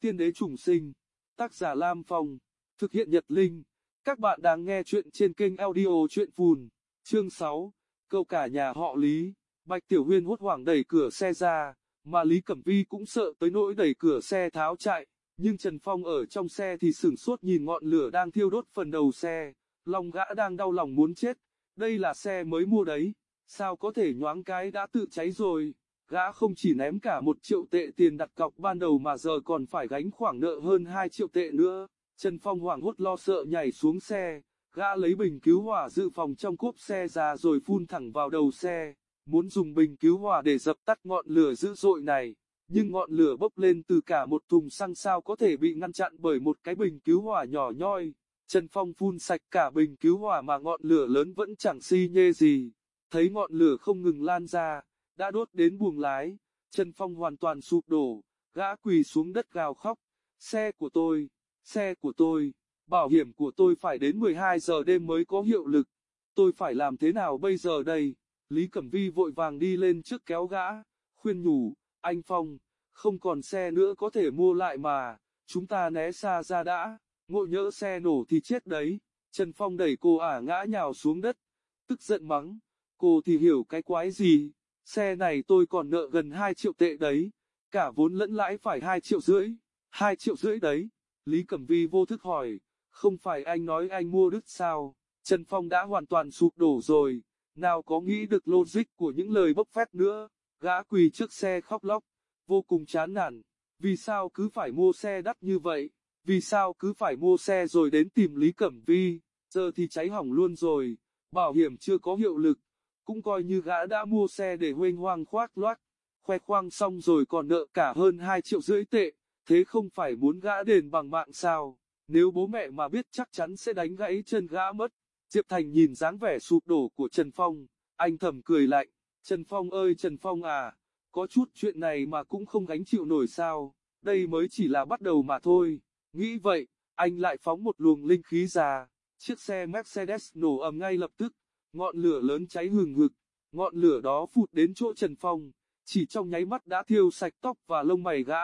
Tiên đế trùng sinh, tác giả Lam Phong, thực hiện Nhật Linh. Các bạn đang nghe chuyện trên kênh audio chuyện phùn. Chương 6, câu cả nhà họ Lý, Bạch Tiểu Huyên hốt hoảng đẩy cửa xe ra, mà Lý Cẩm Vi cũng sợ tới nỗi đẩy cửa xe tháo chạy, nhưng Trần Phong ở trong xe thì sửng sốt nhìn ngọn lửa đang thiêu đốt phần đầu xe, lòng gã đang đau lòng muốn chết, đây là xe mới mua đấy, sao có thể nhoáng cái đã tự cháy rồi. Gã không chỉ ném cả một triệu tệ tiền đặt cọc ban đầu mà giờ còn phải gánh khoản nợ hơn 2 triệu tệ nữa. Trần Phong hoảng hốt lo sợ nhảy xuống xe, gã lấy bình cứu hỏa dự phòng trong cốp xe ra rồi phun thẳng vào đầu xe, muốn dùng bình cứu hỏa để dập tắt ngọn lửa dữ dội này. Nhưng ngọn lửa bốc lên từ cả một thùng xăng sao có thể bị ngăn chặn bởi một cái bình cứu hỏa nhỏ nhoi. Trần Phong phun sạch cả bình cứu hỏa mà ngọn lửa lớn vẫn chẳng si nhê gì. Thấy ngọn lửa không ngừng lan ra, đã đốt đến buồng lái, Trần Phong hoàn toàn sụp đổ, gã quỳ xuống đất gào khóc, xe của tôi, xe của tôi, bảo hiểm của tôi phải đến 12 giờ đêm mới có hiệu lực, tôi phải làm thế nào bây giờ đây? Lý Cẩm Vi vội vàng đi lên trước kéo gã, khuyên nhủ, anh Phong, không còn xe nữa có thể mua lại mà, chúng ta né xa ra đã, ngộ nhỡ xe nổ thì chết đấy. Trần Phong đẩy cô ả ngã nhào xuống đất, tức giận mắng, cô thì hiểu cái quái gì, Xe này tôi còn nợ gần 2 triệu tệ đấy, cả vốn lẫn lãi phải 2 triệu rưỡi, 2 triệu rưỡi đấy. Lý Cẩm Vi vô thức hỏi, không phải anh nói anh mua đứt sao, Trần Phong đã hoàn toàn sụp đổ rồi, nào có nghĩ được logic của những lời bốc phét nữa, gã quỳ trước xe khóc lóc, vô cùng chán nản, vì sao cứ phải mua xe đắt như vậy, vì sao cứ phải mua xe rồi đến tìm Lý Cẩm Vi, giờ thì cháy hỏng luôn rồi, bảo hiểm chưa có hiệu lực, cũng coi như gã đã mua xe để huênh hoang khoác loát, khoe khoang xong rồi còn nợ cả hơn 2 triệu rưỡi tệ, thế không phải muốn gã đền bằng mạng sao, nếu bố mẹ mà biết chắc chắn sẽ đánh gãy chân gã mất. Diệp Thành nhìn dáng vẻ sụp đổ của Trần Phong, anh thầm cười lạnh, Trần Phong ơi Trần Phong à, có chút chuyện này mà cũng không gánh chịu nổi sao, đây mới chỉ là bắt đầu mà thôi, nghĩ vậy, anh lại phóng một luồng linh khí ra, chiếc xe Mercedes nổ ầm ngay lập tức, Ngọn lửa lớn cháy hừng hực, ngọn lửa đó phụt đến chỗ Trần Phong, chỉ trong nháy mắt đã thiêu sạch tóc và lông mày gã,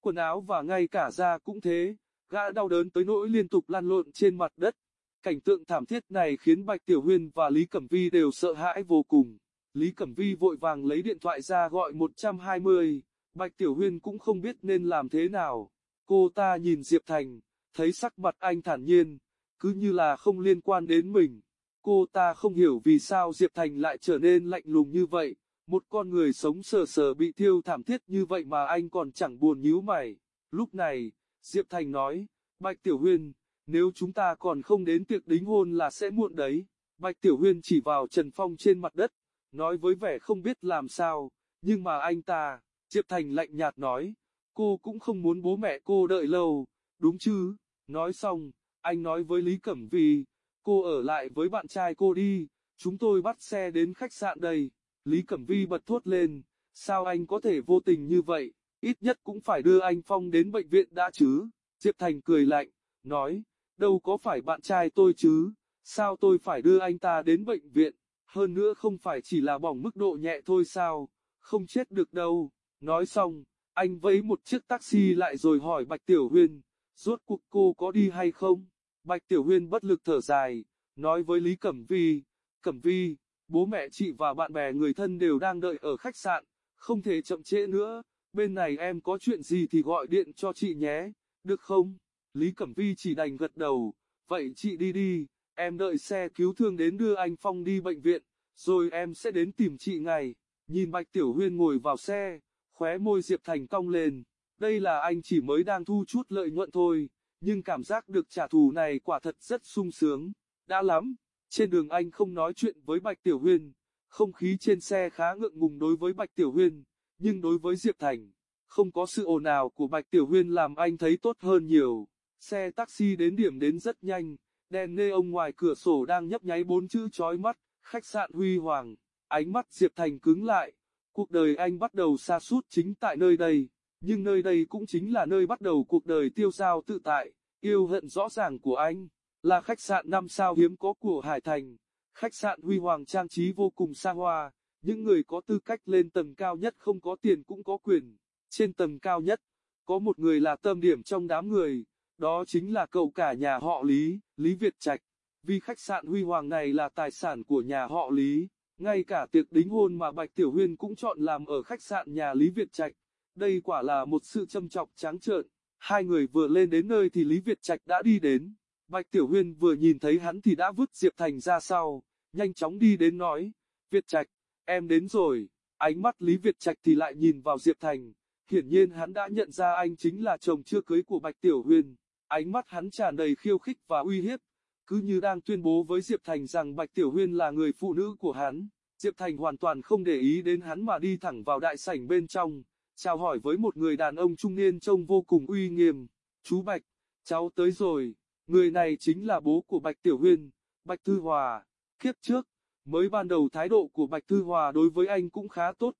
quần áo và ngay cả da cũng thế, gã đau đớn tới nỗi liên tục lăn lộn trên mặt đất. Cảnh tượng thảm thiết này khiến Bạch Tiểu Huyên và Lý Cẩm Vi đều sợ hãi vô cùng. Lý Cẩm Vi vội vàng lấy điện thoại ra gọi 120, Bạch Tiểu Huyên cũng không biết nên làm thế nào. Cô ta nhìn Diệp Thành, thấy sắc mặt anh thản nhiên, cứ như là không liên quan đến mình. Cô ta không hiểu vì sao Diệp Thành lại trở nên lạnh lùng như vậy, một con người sống sờ sờ bị thiêu thảm thiết như vậy mà anh còn chẳng buồn nhíu mày. Lúc này, Diệp Thành nói, Bạch Tiểu Huyên, nếu chúng ta còn không đến tiệc đính hôn là sẽ muộn đấy. Bạch Tiểu Huyên chỉ vào Trần Phong trên mặt đất, nói với vẻ không biết làm sao, nhưng mà anh ta, Diệp Thành lạnh nhạt nói, cô cũng không muốn bố mẹ cô đợi lâu, đúng chứ, nói xong, anh nói với Lý Cẩm Vi, cô ở lại với bạn trai cô đi, chúng tôi bắt xe đến khách sạn đây. Lý Cẩm Vi bật thốt lên, sao anh có thể vô tình như vậy, ít nhất cũng phải đưa anh Phong đến bệnh viện đã chứ. Diệp Thành cười lạnh, nói, đâu có phải bạn trai tôi chứ, sao tôi phải đưa anh ta đến bệnh viện, hơn nữa không phải chỉ là bỏng mức độ nhẹ thôi sao, không chết được đâu. Nói xong, anh vẫy một chiếc taxi lại rồi hỏi Bạch Tiểu Huyên, rốt cuộc cô có đi hay không? Bạch Tiểu Huyên bất lực thở dài, nói với Lý Cẩm Vi, Cẩm Vi, bố mẹ chị và bạn bè người thân đều đang đợi ở khách sạn, không thể chậm trễ nữa, bên này em có chuyện gì thì gọi điện cho chị nhé, được không? Lý Cẩm Vi chỉ đành gật đầu, vậy chị đi đi, em đợi xe cứu thương đến đưa anh Phong đi bệnh viện, rồi em sẽ đến tìm chị ngay. Nhìn Bạch Tiểu Huyên ngồi vào xe, khóe môi Diệp Thành cong lên, đây là anh chỉ mới đang thu chút lợi nhuận thôi nhưng cảm giác được trả thù này quả thật rất sung sướng, đã lắm. Trên đường anh không nói chuyện với Bạch Tiểu Huyên, không khí trên xe khá ngượng ngùng đối với Bạch Tiểu Huyên, nhưng đối với Diệp Thành, không có sự ồn ào của Bạch Tiểu Huyên làm anh thấy tốt hơn nhiều. Xe taxi đến điểm đến rất nhanh, đèn ông ngoài cửa sổ đang nhấp nháy bốn chữ chói mắt, khách sạn Huy Hoàng, ánh mắt Diệp Thành cứng lại, cuộc đời anh bắt đầu xa sút chính tại nơi đây. Nhưng nơi đây cũng chính là nơi bắt đầu cuộc đời tiêu dao tự tại, yêu hận rõ ràng của anh, là khách sạn năm sao hiếm có của Hải Thành, khách sạn huy hoàng trang trí vô cùng xa hoa, những người có tư cách lên tầng cao nhất không có tiền cũng có quyền, trên tầng cao nhất, có một người là tâm điểm trong đám người, đó chính là cậu cả nhà họ Lý, Lý Việt Trạch. Vì khách sạn huy hoàng này là tài sản của nhà họ Lý, ngay cả tiệc đính hôn mà Bạch Tiểu Huyên cũng chọn làm ở khách sạn nhà Lý Việt Trạch. Đây quả là một sự châm chọc trắng trợn. Hai người vừa lên đến nơi thì Lý Việt Trạch đã đi đến. Bạch Tiểu Huyên vừa nhìn thấy hắn thì đã vứt Diệp Thành ra sau, nhanh chóng đi đến nói, Việt Trạch, em đến rồi. Ánh mắt Lý Việt Trạch thì lại nhìn vào Diệp Thành, hiển nhiên hắn đã nhận ra anh chính là chồng chưa cưới của Bạch Tiểu Huyên. Ánh mắt hắn tràn đầy khiêu khích và uy hiếp, cứ như đang tuyên bố với Diệp Thành rằng Bạch Tiểu Huyên là người phụ nữ của hắn. Diệp Thành hoàn toàn không để ý đến hắn mà đi thẳng vào đại sảnh bên trong, chào hỏi với một người đàn ông trung niên trông vô cùng uy nghiêm. Chú Bạch, cháu tới rồi, người này chính là bố của Bạch Tiểu Huyên, Bạch Thư Hòa. Kiếp trước, mới ban đầu thái độ của Bạch Thư Hòa đối với anh cũng khá tốt,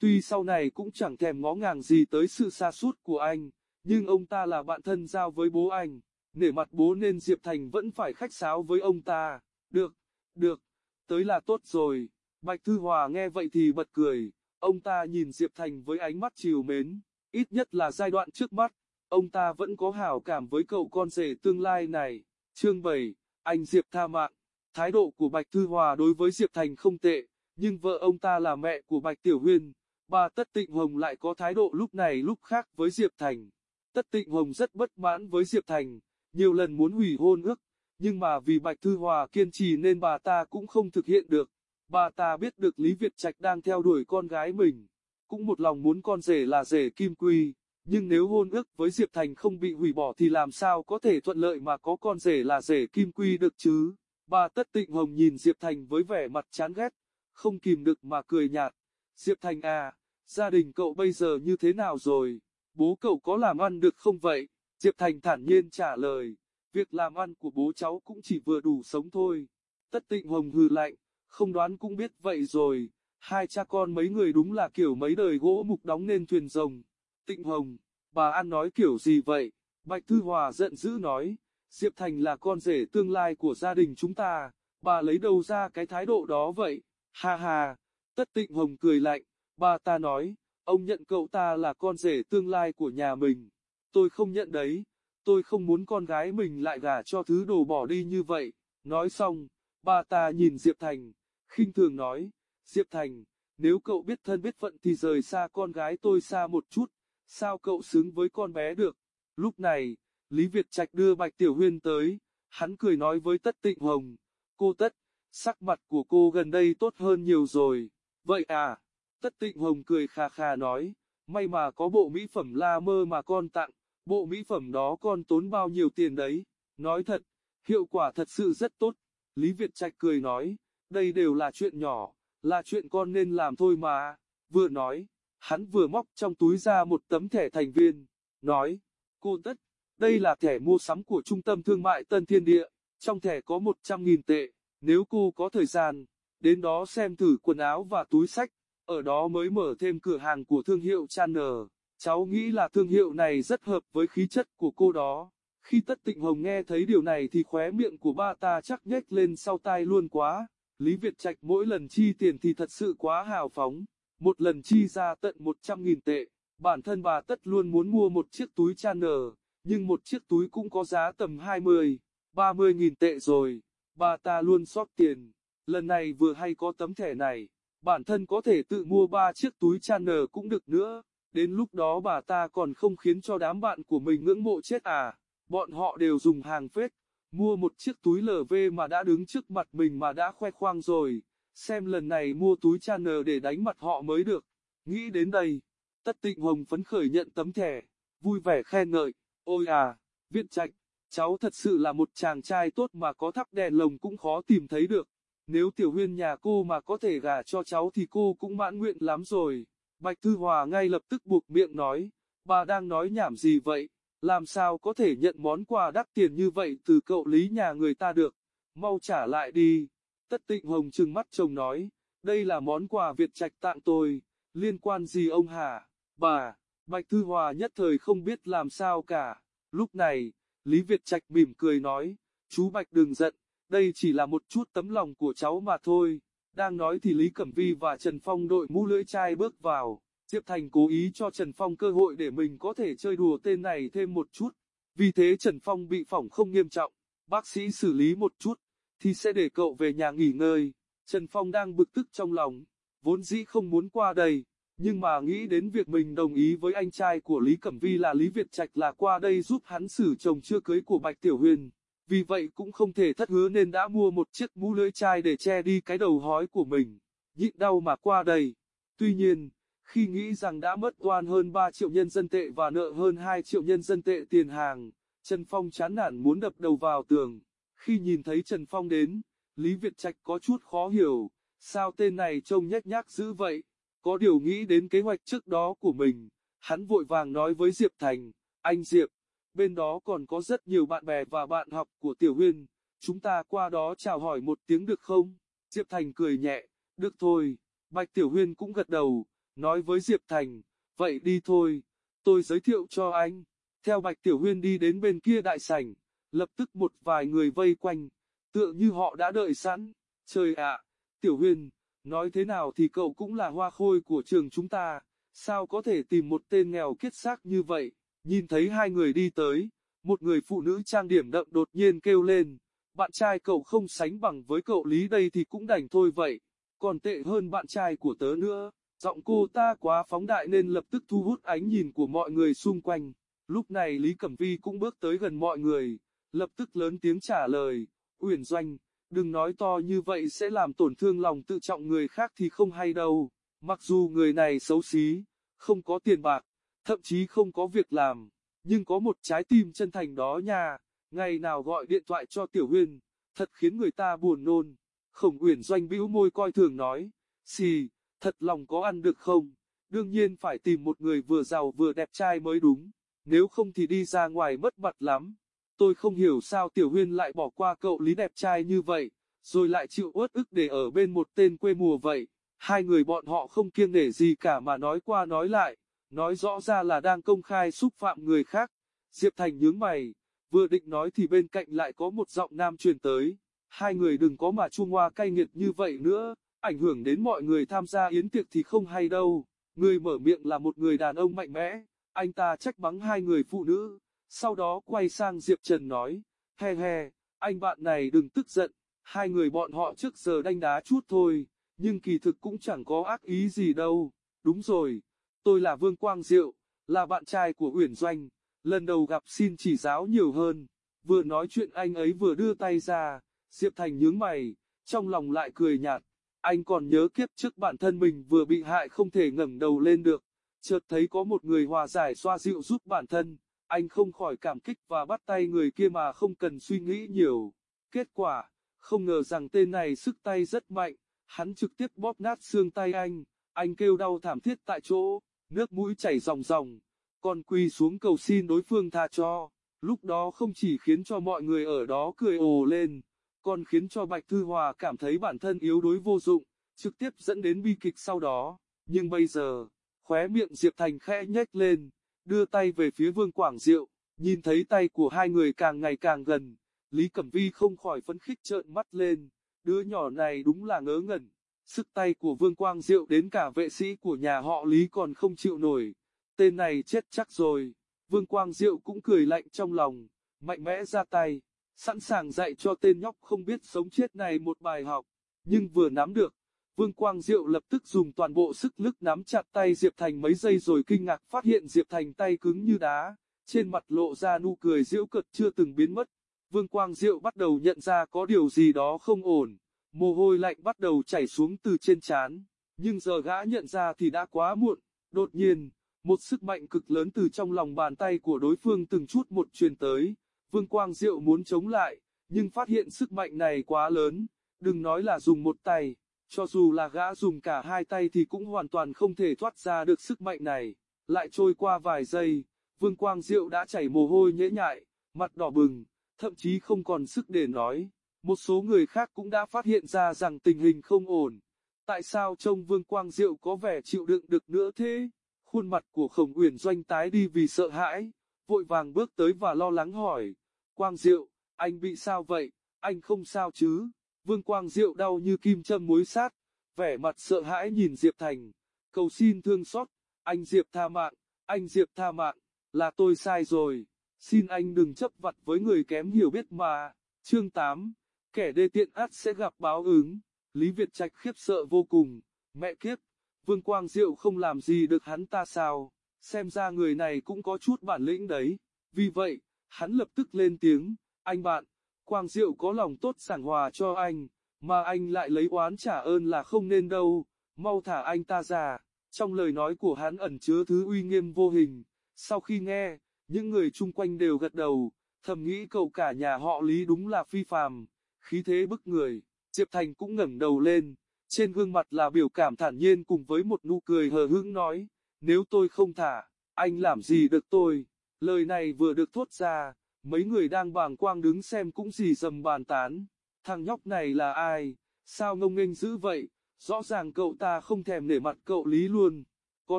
tuy sau này cũng chẳng thèm ngó ngàng gì tới sự xa sút của anh, nhưng ông ta là bạn thân giao với bố anh, nể mặt bố nên Diệp Thành vẫn phải khách sáo với ông ta. Được, được, tới là tốt rồi. Bạch Thư Hòa nghe vậy thì bật cười, ông ta nhìn Diệp Thành với ánh mắt chiều mến, ít nhất là giai đoạn trước mắt, ông ta vẫn có hảo cảm với cậu con rể tương lai này. Chương 7, anh Diệp tha mạng. Thái độ của Bạch Thư Hòa đối với Diệp Thành không tệ, nhưng vợ ông ta là mẹ của Bạch Tiểu Huyên, bà Tất Tịnh Hồng lại có thái độ lúc này lúc khác với Diệp Thành. Tất Tịnh Hồng rất bất mãn với Diệp Thành, nhiều lần muốn hủy hôn ước, nhưng mà vì Bạch Thư Hòa kiên trì nên bà ta cũng không thực hiện được. Bà ta biết được Lý Việt Trạch đang theo đuổi con gái mình, cũng một lòng muốn con rể là rể Kim Quy, nhưng nếu hôn ước với Diệp Thành không bị hủy bỏ thì làm sao có thể thuận lợi mà có con rể là rể Kim Quy được chứ? Bà Tất Tịnh Hồng nhìn Diệp Thành với vẻ mặt chán ghét, không kìm được mà cười nhạt. Diệp Thành à, gia đình cậu bây giờ như thế nào rồi? Bố cậu có làm ăn được không vậy? Diệp Thành thản nhiên trả lời, việc làm ăn của bố cháu cũng chỉ vừa đủ sống thôi. Tất Tịnh Hồng hừ lạnh, không đoán cũng biết vậy rồi, hai cha con mấy người đúng là kiểu mấy đời gỗ mục đóng nên thuyền rồng. Tịnh Hồng, bà an nói kiểu gì vậy? Bạch Thư Hòa giận dữ nói, Diệp Thành là con rể tương lai của gia đình chúng ta, bà lấy đâu ra cái thái độ đó vậy? Ha ha, Tất Tịnh Hồng cười lạnh, bà ta nói, ông nhận cậu ta là con rể tương lai của nhà mình. Tôi không nhận đấy, tôi không muốn con gái mình lại gả cho thứ đồ bỏ đi như vậy. Nói xong, bà ta nhìn Diệp Thành, khinh thường nói, Diệp Thành, nếu cậu biết thân biết phận thì rời xa con gái tôi xa một chút, sao cậu xứng với con bé được? Lúc này, Lý Việt Trạch đưa Bạch Tiểu Huyên tới, hắn cười nói với Tất Tịnh Hồng, cô Tất, sắc mặt của cô gần đây tốt hơn nhiều rồi, vậy à? Tất Tịnh Hồng cười khà khà nói, may mà có bộ mỹ phẩm la mơ mà con tặng, bộ mỹ phẩm đó con tốn bao nhiêu tiền đấy, nói thật, hiệu quả thật sự rất tốt. Lý Việt Trạch cười nói, đây đều là chuyện nhỏ, là chuyện con nên làm thôi mà, vừa nói, hắn vừa móc trong túi ra một tấm thẻ thành viên, nói, cô Tất, đây là thẻ mua sắm của Trung tâm Thương mại Tân Thiên Địa, trong thẻ có 100.000 tệ, nếu cô có thời gian, đến đó xem thử quần áo và túi sách, ở đó mới mở thêm cửa hàng của thương hiệu Chanel. Cháu nghĩ là thương hiệu này rất hợp với khí chất của cô đó. Khi Tất Tịnh Hồng nghe thấy điều này thì khóe miệng của ba ta chắc nhếch lên sau tai luôn quá. Lý Việt Trạch mỗi lần chi tiền thì thật sự quá hào phóng. Một lần chi ra tận 100.000 tệ. Bản thân bà Tất luôn muốn mua một chiếc túi Chanel nhưng một chiếc túi cũng có giá tầm 20, 30 nghìn tệ rồi, bà ta luôn xót tiền, lần này vừa hay có tấm thẻ này, bản thân có thể tự mua ba chiếc túi Chanel cũng được nữa, đến lúc đó bà ta còn không khiến cho đám bạn của mình ngưỡng mộ chết à, bọn họ đều dùng hàng phết, mua một chiếc túi LV mà đã đứng trước mặt mình mà đã khoe khoang rồi, xem lần này mua túi Chanel để đánh mặt họ mới được, nghĩ đến đây, tất tịnh hồng phấn khởi nhận tấm thẻ, vui vẻ khen ngợi. Ôi à, viện Trạch, cháu thật sự là một chàng trai tốt mà có thắp đèn lồng cũng khó tìm thấy được. Nếu tiểu huyên nhà cô mà có thể gả cho cháu thì cô cũng mãn nguyện lắm rồi. Bạch Thư Hòa ngay lập tức buộc miệng nói, bà đang nói nhảm gì vậy, làm sao có thể nhận món quà đắt tiền như vậy từ cậu lý nhà người ta được, mau trả lại đi. Tất tịnh hồng trừng mắt chồng nói, đây là món quà Việt Trạch tặng tôi, liên quan gì ông hả, bà. Bạch Thư Hòa nhất thời không biết làm sao cả. Lúc này, Lý Việt Trạch mỉm cười nói, chú Bạch đừng giận, đây chỉ là một chút tấm lòng của cháu mà thôi. Đang nói thì Lý Cẩm Vi và Trần Phong đội mũ lưỡi chai bước vào. Diệp Thành cố ý cho Trần Phong cơ hội để mình có thể chơi đùa tên này thêm một chút. Vì thế Trần Phong bị phỏng không nghiêm trọng, bác sĩ xử lý một chút, thì sẽ để cậu về nhà nghỉ ngơi. Trần Phong đang bực tức trong lòng, vốn dĩ không muốn qua đây, nhưng mà nghĩ đến việc mình đồng ý với anh trai của Lý Cẩm Vi là Lý Việt Trạch là qua đây giúp hắn xử chồng chưa cưới của Bạch Tiểu Huyền. Vì vậy cũng không thể thất hứa nên đã mua một chiếc mũ lưỡi chai để che đi cái đầu hói của mình, nhịn đau mà qua đây. Tuy nhiên, khi nghĩ rằng đã mất toàn hơn 3 triệu nhân dân tệ và nợ hơn 2 triệu nhân dân tệ tiền hàng, Trần Phong chán nản muốn đập đầu vào tường. Khi nhìn thấy Trần Phong đến, Lý Việt Trạch có chút khó hiểu, sao tên này trông nhếch nhác dữ vậy? Có điều nghĩ đến kế hoạch trước đó của mình, hắn vội vàng nói với Diệp Thành, anh Diệp, bên đó còn có rất nhiều bạn bè và bạn học của Tiểu Huyên, chúng ta qua đó chào hỏi một tiếng được không? Diệp Thành cười nhẹ, được thôi, Bạch Tiểu Huyên cũng gật đầu, nói với Diệp Thành, vậy đi thôi, tôi giới thiệu cho anh. Theo Bạch Tiểu Huyên đi đến bên kia đại sảnh, lập tức một vài người vây quanh, tựa như họ đã đợi sẵn. Trời ạ, Tiểu Huyên, nói thế nào thì cậu cũng là hoa khôi của trường chúng ta, sao có thể tìm một tên nghèo kiết xác như vậy? Nhìn thấy hai người đi tới, một người phụ nữ trang điểm đậm đột nhiên kêu lên, bạn trai cậu không sánh bằng với cậu Lý đây thì cũng đành thôi vậy, còn tệ hơn bạn trai của tớ nữa. Giọng cô ta quá phóng đại nên lập tức thu hút ánh nhìn của mọi người xung quanh. Lúc này Lý Cẩm Vi cũng bước tới gần mọi người, lập tức lớn tiếng trả lời, Uyển Doanh, đừng nói to như vậy sẽ làm tổn thương lòng tự trọng người khác thì không hay đâu. Mặc dù người này xấu xí, không có tiền bạc, thậm chí không có việc làm, nhưng có một trái tim chân thành đó nha, ngày nào gọi điện thoại cho Tiểu Huyên, thật khiến người ta buồn nôn. Khổng Uyển Doanh bĩu môi coi thường nói, xì, thật lòng có ăn được không? Đương nhiên phải tìm một người vừa giàu vừa đẹp trai mới đúng, nếu không thì đi ra ngoài mất mặt lắm. Tôi không hiểu sao Tiểu Huyên lại bỏ qua cậu Lý đẹp trai như vậy, rồi lại chịu uất ức để ở bên một tên quê mùa vậy. Hai người bọn họ không kiêng nể gì cả mà nói qua nói lại, nói rõ ra là đang công khai xúc phạm người khác. Diệp Thành nhướng mày, vừa định nói thì bên cạnh lại có một giọng nam truyền tới. Hai người đừng có mà chua ngoa cay nghiệt như vậy nữa, ảnh hưởng đến mọi người tham gia yến tiệc thì không hay đâu. Người mở miệng là một người đàn ông mạnh mẽ, anh ta trách mắng hai người phụ nữ, sau đó quay sang Diệp Trần nói, he he, anh bạn này đừng tức giận, hai người bọn họ trước giờ đánh đá chút thôi, nhưng kỳ thực cũng chẳng có ác ý gì đâu. Đúng rồi, tôi là Vương Quang Diệu, là bạn trai của Uyển Doanh, lần đầu gặp xin chỉ giáo nhiều hơn. Vừa nói chuyện anh ấy vừa đưa tay ra, Diệp Thành nhướng mày, trong lòng lại cười nhạt. Anh còn nhớ kiếp trước bản thân mình vừa bị hại không thể ngẩng đầu lên được, chợt thấy có một người hòa giải xoa dịu giúp bản thân, anh không khỏi cảm kích và bắt tay người kia mà không cần suy nghĩ nhiều. Kết quả, không ngờ rằng tên này sức tay rất mạnh, hắn trực tiếp bóp nát xương tay anh, anh kêu đau thảm thiết tại chỗ, nước mũi chảy ròng ròng, còn quỳ xuống cầu xin đối phương tha cho. Lúc đó không chỉ khiến cho mọi người ở đó cười ồ lên, còn khiến cho Bạch Thư Hòa cảm thấy bản thân yếu đuối vô dụng, trực tiếp dẫn đến bi kịch sau đó. Nhưng bây giờ, khóe miệng Diệp Thành khẽ nhếch lên, đưa tay về phía Vương Quảng Diệu, nhìn thấy tay của hai người càng ngày càng gần, Lý Cẩm Vi không khỏi phấn khích trợn mắt lên, đứa nhỏ này đúng là ngớ ngẩn, sức tay của Vương Quang Diệu đến cả vệ sĩ của nhà họ Lý còn không chịu nổi, tên này chết chắc rồi, Vương Quang Diệu cũng cười lạnh trong lòng, mạnh mẽ ra tay, sẵn sàng dạy cho tên nhóc không biết sống chết này một bài học, nhưng vừa nắm được, Vương Quang Diệu lập tức dùng toàn bộ sức lực nắm chặt tay Diệp Thành mấy giây rồi kinh ngạc phát hiện Diệp Thành tay cứng như đá, trên mặt lộ ra nụ cười diễu cợt chưa từng biến mất. Vương Quang Diệu bắt đầu nhận ra có điều gì đó không ổn, mồ hôi lạnh bắt đầu chảy xuống từ trên trán, nhưng giờ gã nhận ra thì đã quá muộn. Đột nhiên, một sức mạnh cực lớn từ trong lòng bàn tay của đối phương từng chút một truyền tới, Vương Quang Diệu muốn chống lại, nhưng phát hiện sức mạnh này quá lớn, đừng nói là dùng một tay cho dù là gã dùng cả hai tay thì cũng hoàn toàn không thể thoát ra được sức mạnh này. Lại trôi qua vài giây, Vương Quang Diệu đã chảy mồ hôi nhễ nhại, mặt đỏ bừng, thậm chí không còn sức để nói. Một số người khác cũng đã phát hiện ra rằng tình hình không ổn. Tại sao trông Vương Quang Diệu có vẻ chịu đựng được nữa thế? Khuôn mặt của Khổng Uyển Doanh tái đi vì sợ hãi, vội vàng bước tới và lo lắng hỏi. Quang Diệu, anh bị sao vậy? Anh không sao chứ? Vương Quang Diệu đau như kim châm muối sát, vẻ mặt sợ hãi nhìn Diệp Thành, cầu xin thương xót, anh Diệp tha mạng, anh Diệp tha mạng, là tôi sai rồi, xin anh đừng chấp vặt với người kém hiểu biết mà. Chương 8, kẻ đê tiện át sẽ gặp báo ứng, Lý Việt Trạch khiếp sợ vô cùng, mẹ kiếp, Vương Quang Diệu không làm gì được hắn ta sao, xem ra người này cũng có chút bản lĩnh đấy, vì vậy, hắn lập tức lên tiếng, anh bạn, Quang Diệu có lòng tốt sảng hòa cho anh, mà anh lại lấy oán trả ơn là không nên đâu, mau thả anh ta ra. Trong lời nói của hắn ẩn chứa thứ uy nghiêm vô hình, sau khi nghe, những người chung quanh đều gật đầu, thầm nghĩ cậu cả nhà họ Lý đúng là phi phàm, khí thế bức người. Diệp Thành cũng ngẩng đầu lên, trên gương mặt là biểu cảm thản nhiên cùng với một nụ cười hờ hững nói, nếu tôi không thả, anh làm gì được tôi. Lời này vừa được thốt ra, mấy người đang bàng quang đứng xem cũng gì dầm bàn tán. Thằng nhóc này là ai? Sao ngông nghênh dữ vậy? Rõ ràng cậu ta không thèm nể mặt cậu Lý luôn. Có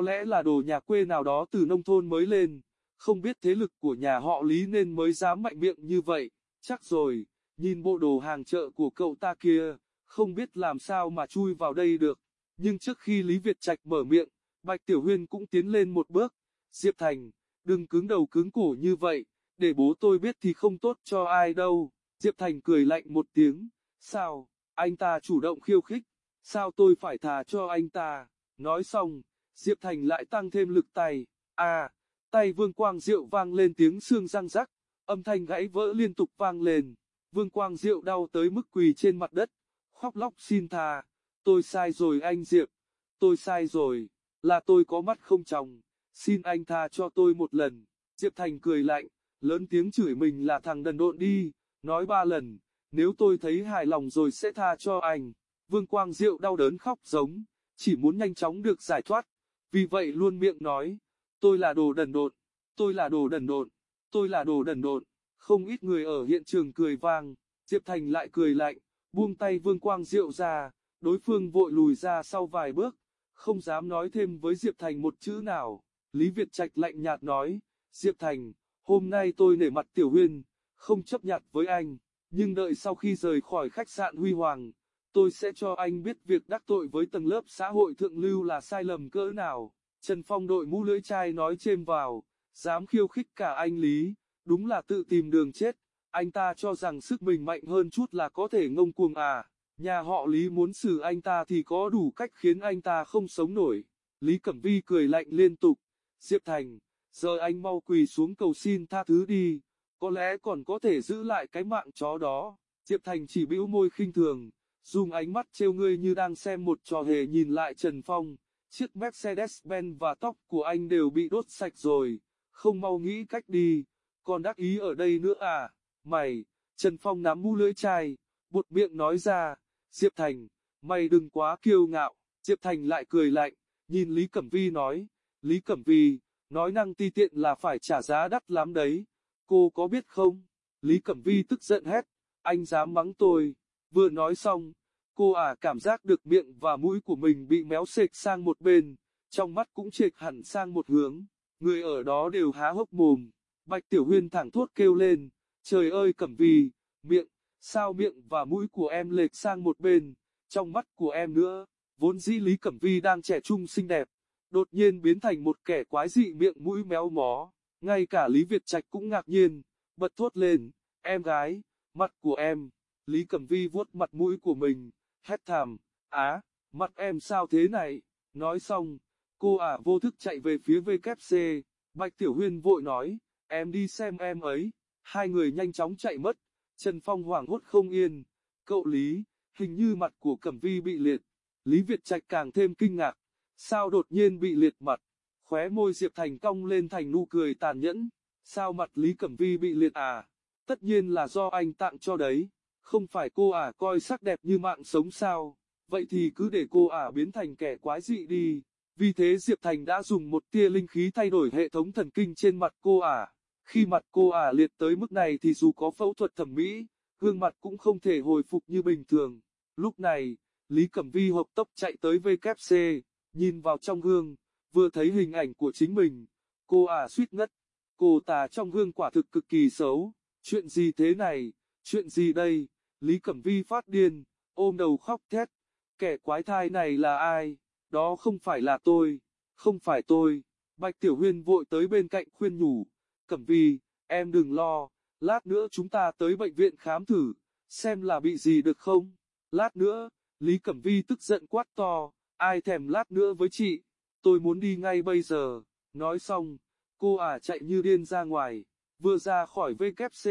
lẽ là đồ nhà quê nào đó từ nông thôn mới lên, không biết thế lực của nhà họ Lý nên mới dám mạnh miệng như vậy. Chắc rồi, nhìn bộ đồ hàng chợ của cậu ta kia, không biết làm sao mà chui vào đây được. Nhưng trước khi Lý Việt Trạch mở miệng, Bạch Tiểu Huyên cũng tiến lên một bước. Diệp Thành, đừng cứng đầu cứng cổ như vậy, để bố tôi biết thì không tốt cho ai đâu. Diệp Thành cười lạnh một tiếng, sao, anh ta chủ động khiêu khích, sao tôi phải thà cho anh ta, nói xong, Diệp Thành lại tăng thêm lực tay, à, tay Vương Quang Diệu vang lên tiếng xương răng rắc, âm thanh gãy vỡ liên tục vang lên, Vương Quang Diệu đau tới mức quỳ trên mặt đất, khóc lóc xin tha, tôi sai rồi anh Diệp, tôi sai rồi, là tôi có mắt không tròng, xin anh tha cho tôi một lần, Diệp Thành cười lạnh, lớn tiếng chửi mình là thằng đần độn đi, nói ba lần, nếu tôi thấy hài lòng rồi sẽ tha cho anh. Vương Quang Diệu đau đớn khóc giống, chỉ muốn nhanh chóng được giải thoát, vì vậy luôn miệng nói, tôi là đồ đần độn, tôi là đồ đần độn, tôi là đồ đần độn. Không ít người ở hiện trường cười vang, Diệp Thành lại cười lạnh, buông tay Vương Quang Diệu ra, đối phương vội lùi ra sau vài bước, không dám nói thêm với Diệp Thành một chữ nào. Lý Việt Trạch lạnh nhạt nói, Diệp Thành, hôm nay tôi nể mặt Tiểu Huyên, không chấp nhận với anh, nhưng đợi sau khi rời khỏi khách sạn Huy Hoàng, tôi sẽ cho anh biết việc đắc tội với tầng lớp xã hội thượng lưu là sai lầm cỡ nào. Trần Phong đội mũ lưỡi chai nói chêm vào, dám khiêu khích cả anh Lý, đúng là tự tìm đường chết, anh ta cho rằng sức mình mạnh hơn chút là có thể ngông cuồng à, nhà họ Lý muốn xử anh ta thì có đủ cách khiến anh ta không sống nổi. Lý Cẩm Vi cười lạnh liên tục, Diệp Thành, giờ anh mau quỳ xuống cầu xin tha thứ đi, có lẽ còn có thể giữ lại cái mạng chó đó. Diệp Thành chỉ bĩu môi khinh thường, dùng ánh mắt trêu ngươi như đang xem một trò hề nhìn lại Trần Phong. Chiếc Mercedes-Benz và tóc của anh đều bị đốt sạch rồi, không mau nghĩ cách đi, còn đắc ý ở đây nữa à, mày, Trần Phong nắm mũ lưỡi chai, buột miệng nói ra, Diệp Thành, mày đừng quá kiêu ngạo, Diệp Thành lại cười lạnh, nhìn Lý Cẩm Vi nói, Lý Cẩm Vi, nói năng ti tiện là phải trả giá đắt lắm đấy, cô có biết không? Lý Cẩm Vi tức giận hét, anh dám mắng tôi, vừa nói xong, cô à cảm giác được miệng và mũi của mình bị méo xệch sang một bên, trong mắt cũng trệch hẳn sang một hướng, người ở đó đều há hốc mồm, Bạch Tiểu Huyên thẳng thốt kêu lên, trời ơi Cẩm Vi, miệng, sao miệng và mũi của em lệch sang một bên, trong mắt của em nữa, vốn dĩ Lý Cẩm Vi đang trẻ trung xinh đẹp, đột nhiên biến thành một kẻ quái dị miệng mũi méo mó. Ngay cả Lý Việt Trạch cũng ngạc nhiên, bật thốt lên, em gái, mặt của em. Lý Cẩm Vi vuốt mặt mũi của mình, hét thảm, á, mặt em sao thế này? Nói xong, cô ả vô thức chạy về phía VKC, Bạch Tiểu Huyên vội nói, em đi xem em ấy. Hai người nhanh chóng chạy mất, Trần Phong hoảng hốt không yên. Cậu Lý, hình như mặt của Cẩm Vi bị liệt. Lý Việt Trạch càng thêm kinh ngạc, sao đột nhiên bị liệt mặt? Khóe môi Diệp Thành cong lên thành nụ cười tàn nhẫn. Sao mặt Lý Cẩm Vi bị liệt à? Tất nhiên là do anh tặng cho đấy. Không phải cô à coi sắc đẹp như mạng sống sao? Vậy thì cứ để cô à biến thành kẻ quái dị đi. Vì thế Diệp Thành đã dùng một tia linh khí thay đổi hệ thống thần kinh trên mặt cô. À. Khi mặt cô à liệt tới mức này thì dù có phẫu thuật thẩm mỹ, gương mặt cũng không thể hồi phục như bình thường. Lúc này, Lý Cẩm Vi hộp tốc chạy tới VKC, nhìn vào trong gương, vừa thấy hình ảnh của chính mình, cô à suýt ngất, cô ta trong gương quả thực cực kỳ xấu, chuyện gì thế này, chuyện gì đây, Lý Cẩm Vi phát điên, ôm đầu khóc thét, kẻ quái thai này là ai, đó không phải là tôi, không phải tôi. Bạch Tiểu Huyên vội tới bên cạnh khuyên nhủ, Cẩm Vi, em đừng lo, lát nữa chúng ta tới bệnh viện khám thử, xem là bị gì được không. Lát nữa, Lý Cẩm Vi tức giận quát to, ai thèm lát nữa với chị, tôi muốn đi ngay bây giờ. Nói xong, cô ả chạy như điên ra ngoài, vừa ra khỏi VKC,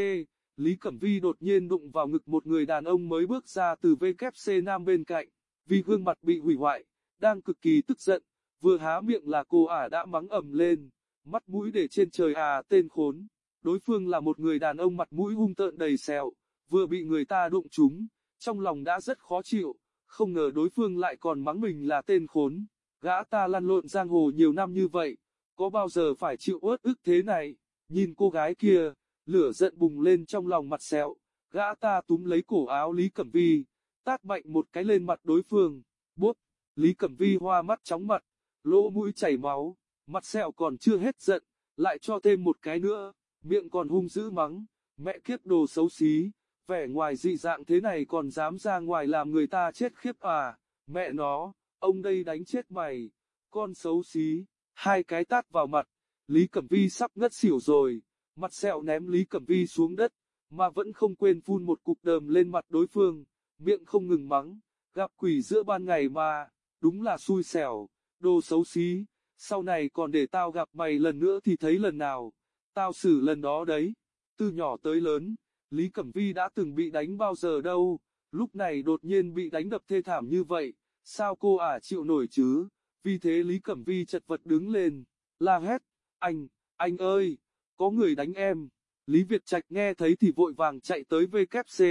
Lý Cẩm Vi đột nhiên đụng vào ngực một người đàn ông mới bước ra từ VKC Nam bên cạnh, vì gương mặt bị hủy hoại, đang cực kỳ tức giận, vừa há miệng là cô ả đã mắng ầm lên, mắt mũi để trên trời à tên khốn. Đối phương là một người đàn ông mặt mũi hung tợn đầy sẹo, vừa bị người ta đụng trúng, trong lòng đã rất khó chịu, không ngờ đối phương lại còn mắng mình là tên khốn. Gã ta lăn lộn giang hồ nhiều năm như vậy, có bao giờ phải chịu uất ức thế này, nhìn cô gái kia, lửa giận bùng lên trong lòng mặt sẹo, gã ta túm lấy cổ áo Lý Cẩm Vi, tát mạnh một cái lên mặt đối phương, bốp, Lý Cẩm Vi hoa mắt chóng mặt, lỗ mũi chảy máu, mặt sẹo còn chưa hết giận, lại cho thêm một cái nữa, miệng còn hung dữ mắng, mẹ kiếp đồ xấu xí, vẻ ngoài dị dạng thế này còn dám ra ngoài làm người ta chết khiếp à, mẹ nó, ông đây đánh chết mày, con xấu xí, hai cái tát vào mặt, Lý Cẩm Vi sắp ngất xỉu rồi, mặt sẹo ném Lý Cẩm Vi xuống đất, mà vẫn không quên phun một cục đờm lên mặt đối phương, miệng không ngừng mắng, gặp quỷ giữa ban ngày mà, đúng là xui xẻo, đồ xấu xí, sau này còn để tao gặp mày lần nữa thì thấy lần nào, tao xử lần đó đấy, từ nhỏ tới lớn, Lý Cẩm Vi đã từng bị đánh bao giờ đâu, lúc này đột nhiên bị đánh đập thê thảm như vậy, sao cô ả chịu nổi chứ, vì thế Lý Cẩm Vi chật vật đứng lên, la hét, anh, anh ơi, có người đánh em, Lý Việt Trạch nghe thấy thì vội vàng chạy tới VKC,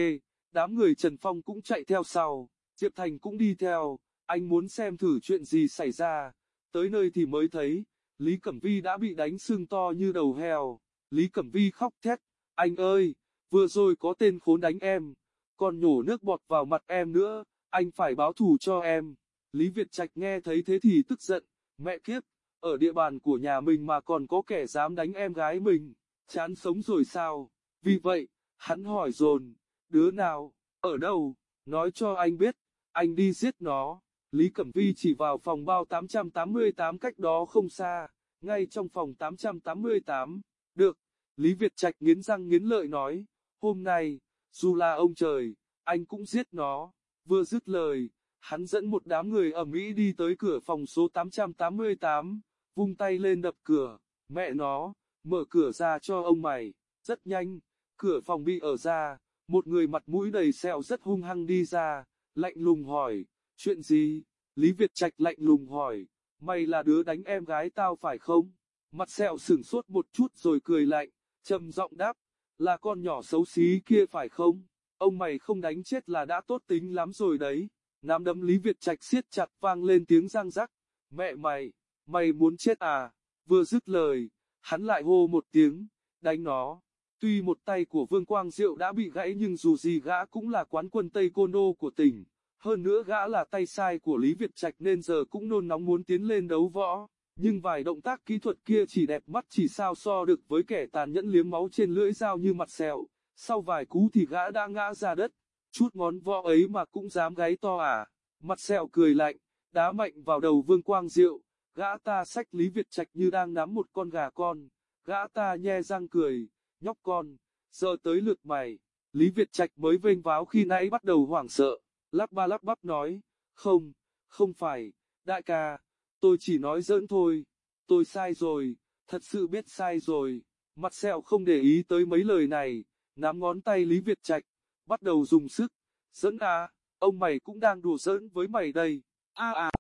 đám người Trần Phong cũng chạy theo sau, Diệp Thành cũng đi theo, anh muốn xem thử chuyện gì xảy ra, tới nơi thì mới thấy, Lý Cẩm Vi đã bị đánh sưng to như đầu heo, Lý Cẩm Vi khóc thét, anh ơi, vừa rồi có tên khốn đánh em, còn nhổ nước bọt vào mặt em nữa, anh phải báo thù cho em. Lý Việt Trạch nghe thấy thế thì tức giận, mẹ kiếp, ở địa bàn của nhà mình mà còn có kẻ dám đánh em gái mình, chán sống rồi sao? Vì vậy, hắn hỏi dồn, đứa nào, ở đâu, nói cho anh biết, anh đi giết nó. Lý Cẩm Vi chỉ vào phòng bao 888 cách đó không xa, ngay trong phòng 888. Được, Lý Việt Trạch nghiến răng nghiến lợi nói, hôm nay, dù là ông trời, anh cũng giết nó. Vừa dứt lời, hắn dẫn một đám người ở Mỹ đi tới cửa phòng số 888, vung tay lên đập cửa, mẹ nó, mở cửa ra cho ông mày, rất nhanh, cửa phòng bị ở ra, một người mặt mũi đầy sẹo rất hung hăng đi ra, lạnh lùng hỏi, chuyện gì? Lý Việt Trạch lạnh lùng hỏi, mày là đứa đánh em gái tao phải không? Mặt sẹo sửng sốt một chút rồi cười lạnh, trầm giọng đáp, là con nhỏ xấu xí kia phải không? Ông mày không đánh chết là đã tốt tính lắm rồi đấy. Nắm đấm Lý Việt Trạch siết chặt vang lên tiếng răng rắc. Mẹ mày, mày muốn chết à? Vừa dứt lời, hắn lại hô một tiếng, đánh nó. Tuy một tay của Vương Quang Diệu đã bị gãy nhưng dù gì gã cũng là quán quân Tây Côn Đô của tỉnh. Hơn nữa gã là tay sai của Lý Việt Trạch nên giờ cũng nôn nóng muốn tiến lên đấu võ. Nhưng vài động tác kỹ thuật kia chỉ đẹp mắt chỉ sao so được với kẻ tàn nhẫn liếm máu trên lưỡi dao như mặt sẹo. Sau vài cú thì gã đã ngã ra đất. Chút ngón võ ấy mà cũng dám gáy to à. Mặt sẹo cười lạnh, đá mạnh vào đầu Vương Quang Diệu. Gã ta sách Lý Việt Trạch như đang nắm một con gà con. Gã ta nhe răng cười, nhóc con, giờ tới lượt mày. Lý Việt Trạch mới vênh váo khi nãy bắt đầu hoảng sợ, lắp ba lắp bắp nói, không, không phải, đại ca, tôi chỉ nói giỡn thôi, tôi sai rồi, thật sự biết sai rồi. Mặt sẹo không để ý tới mấy lời này, nắm ngón tay Lý Việt Trạch, bắt đầu dùng sức, giỡn à, ông mày cũng đang đùa giỡn với mày đây, a à, à.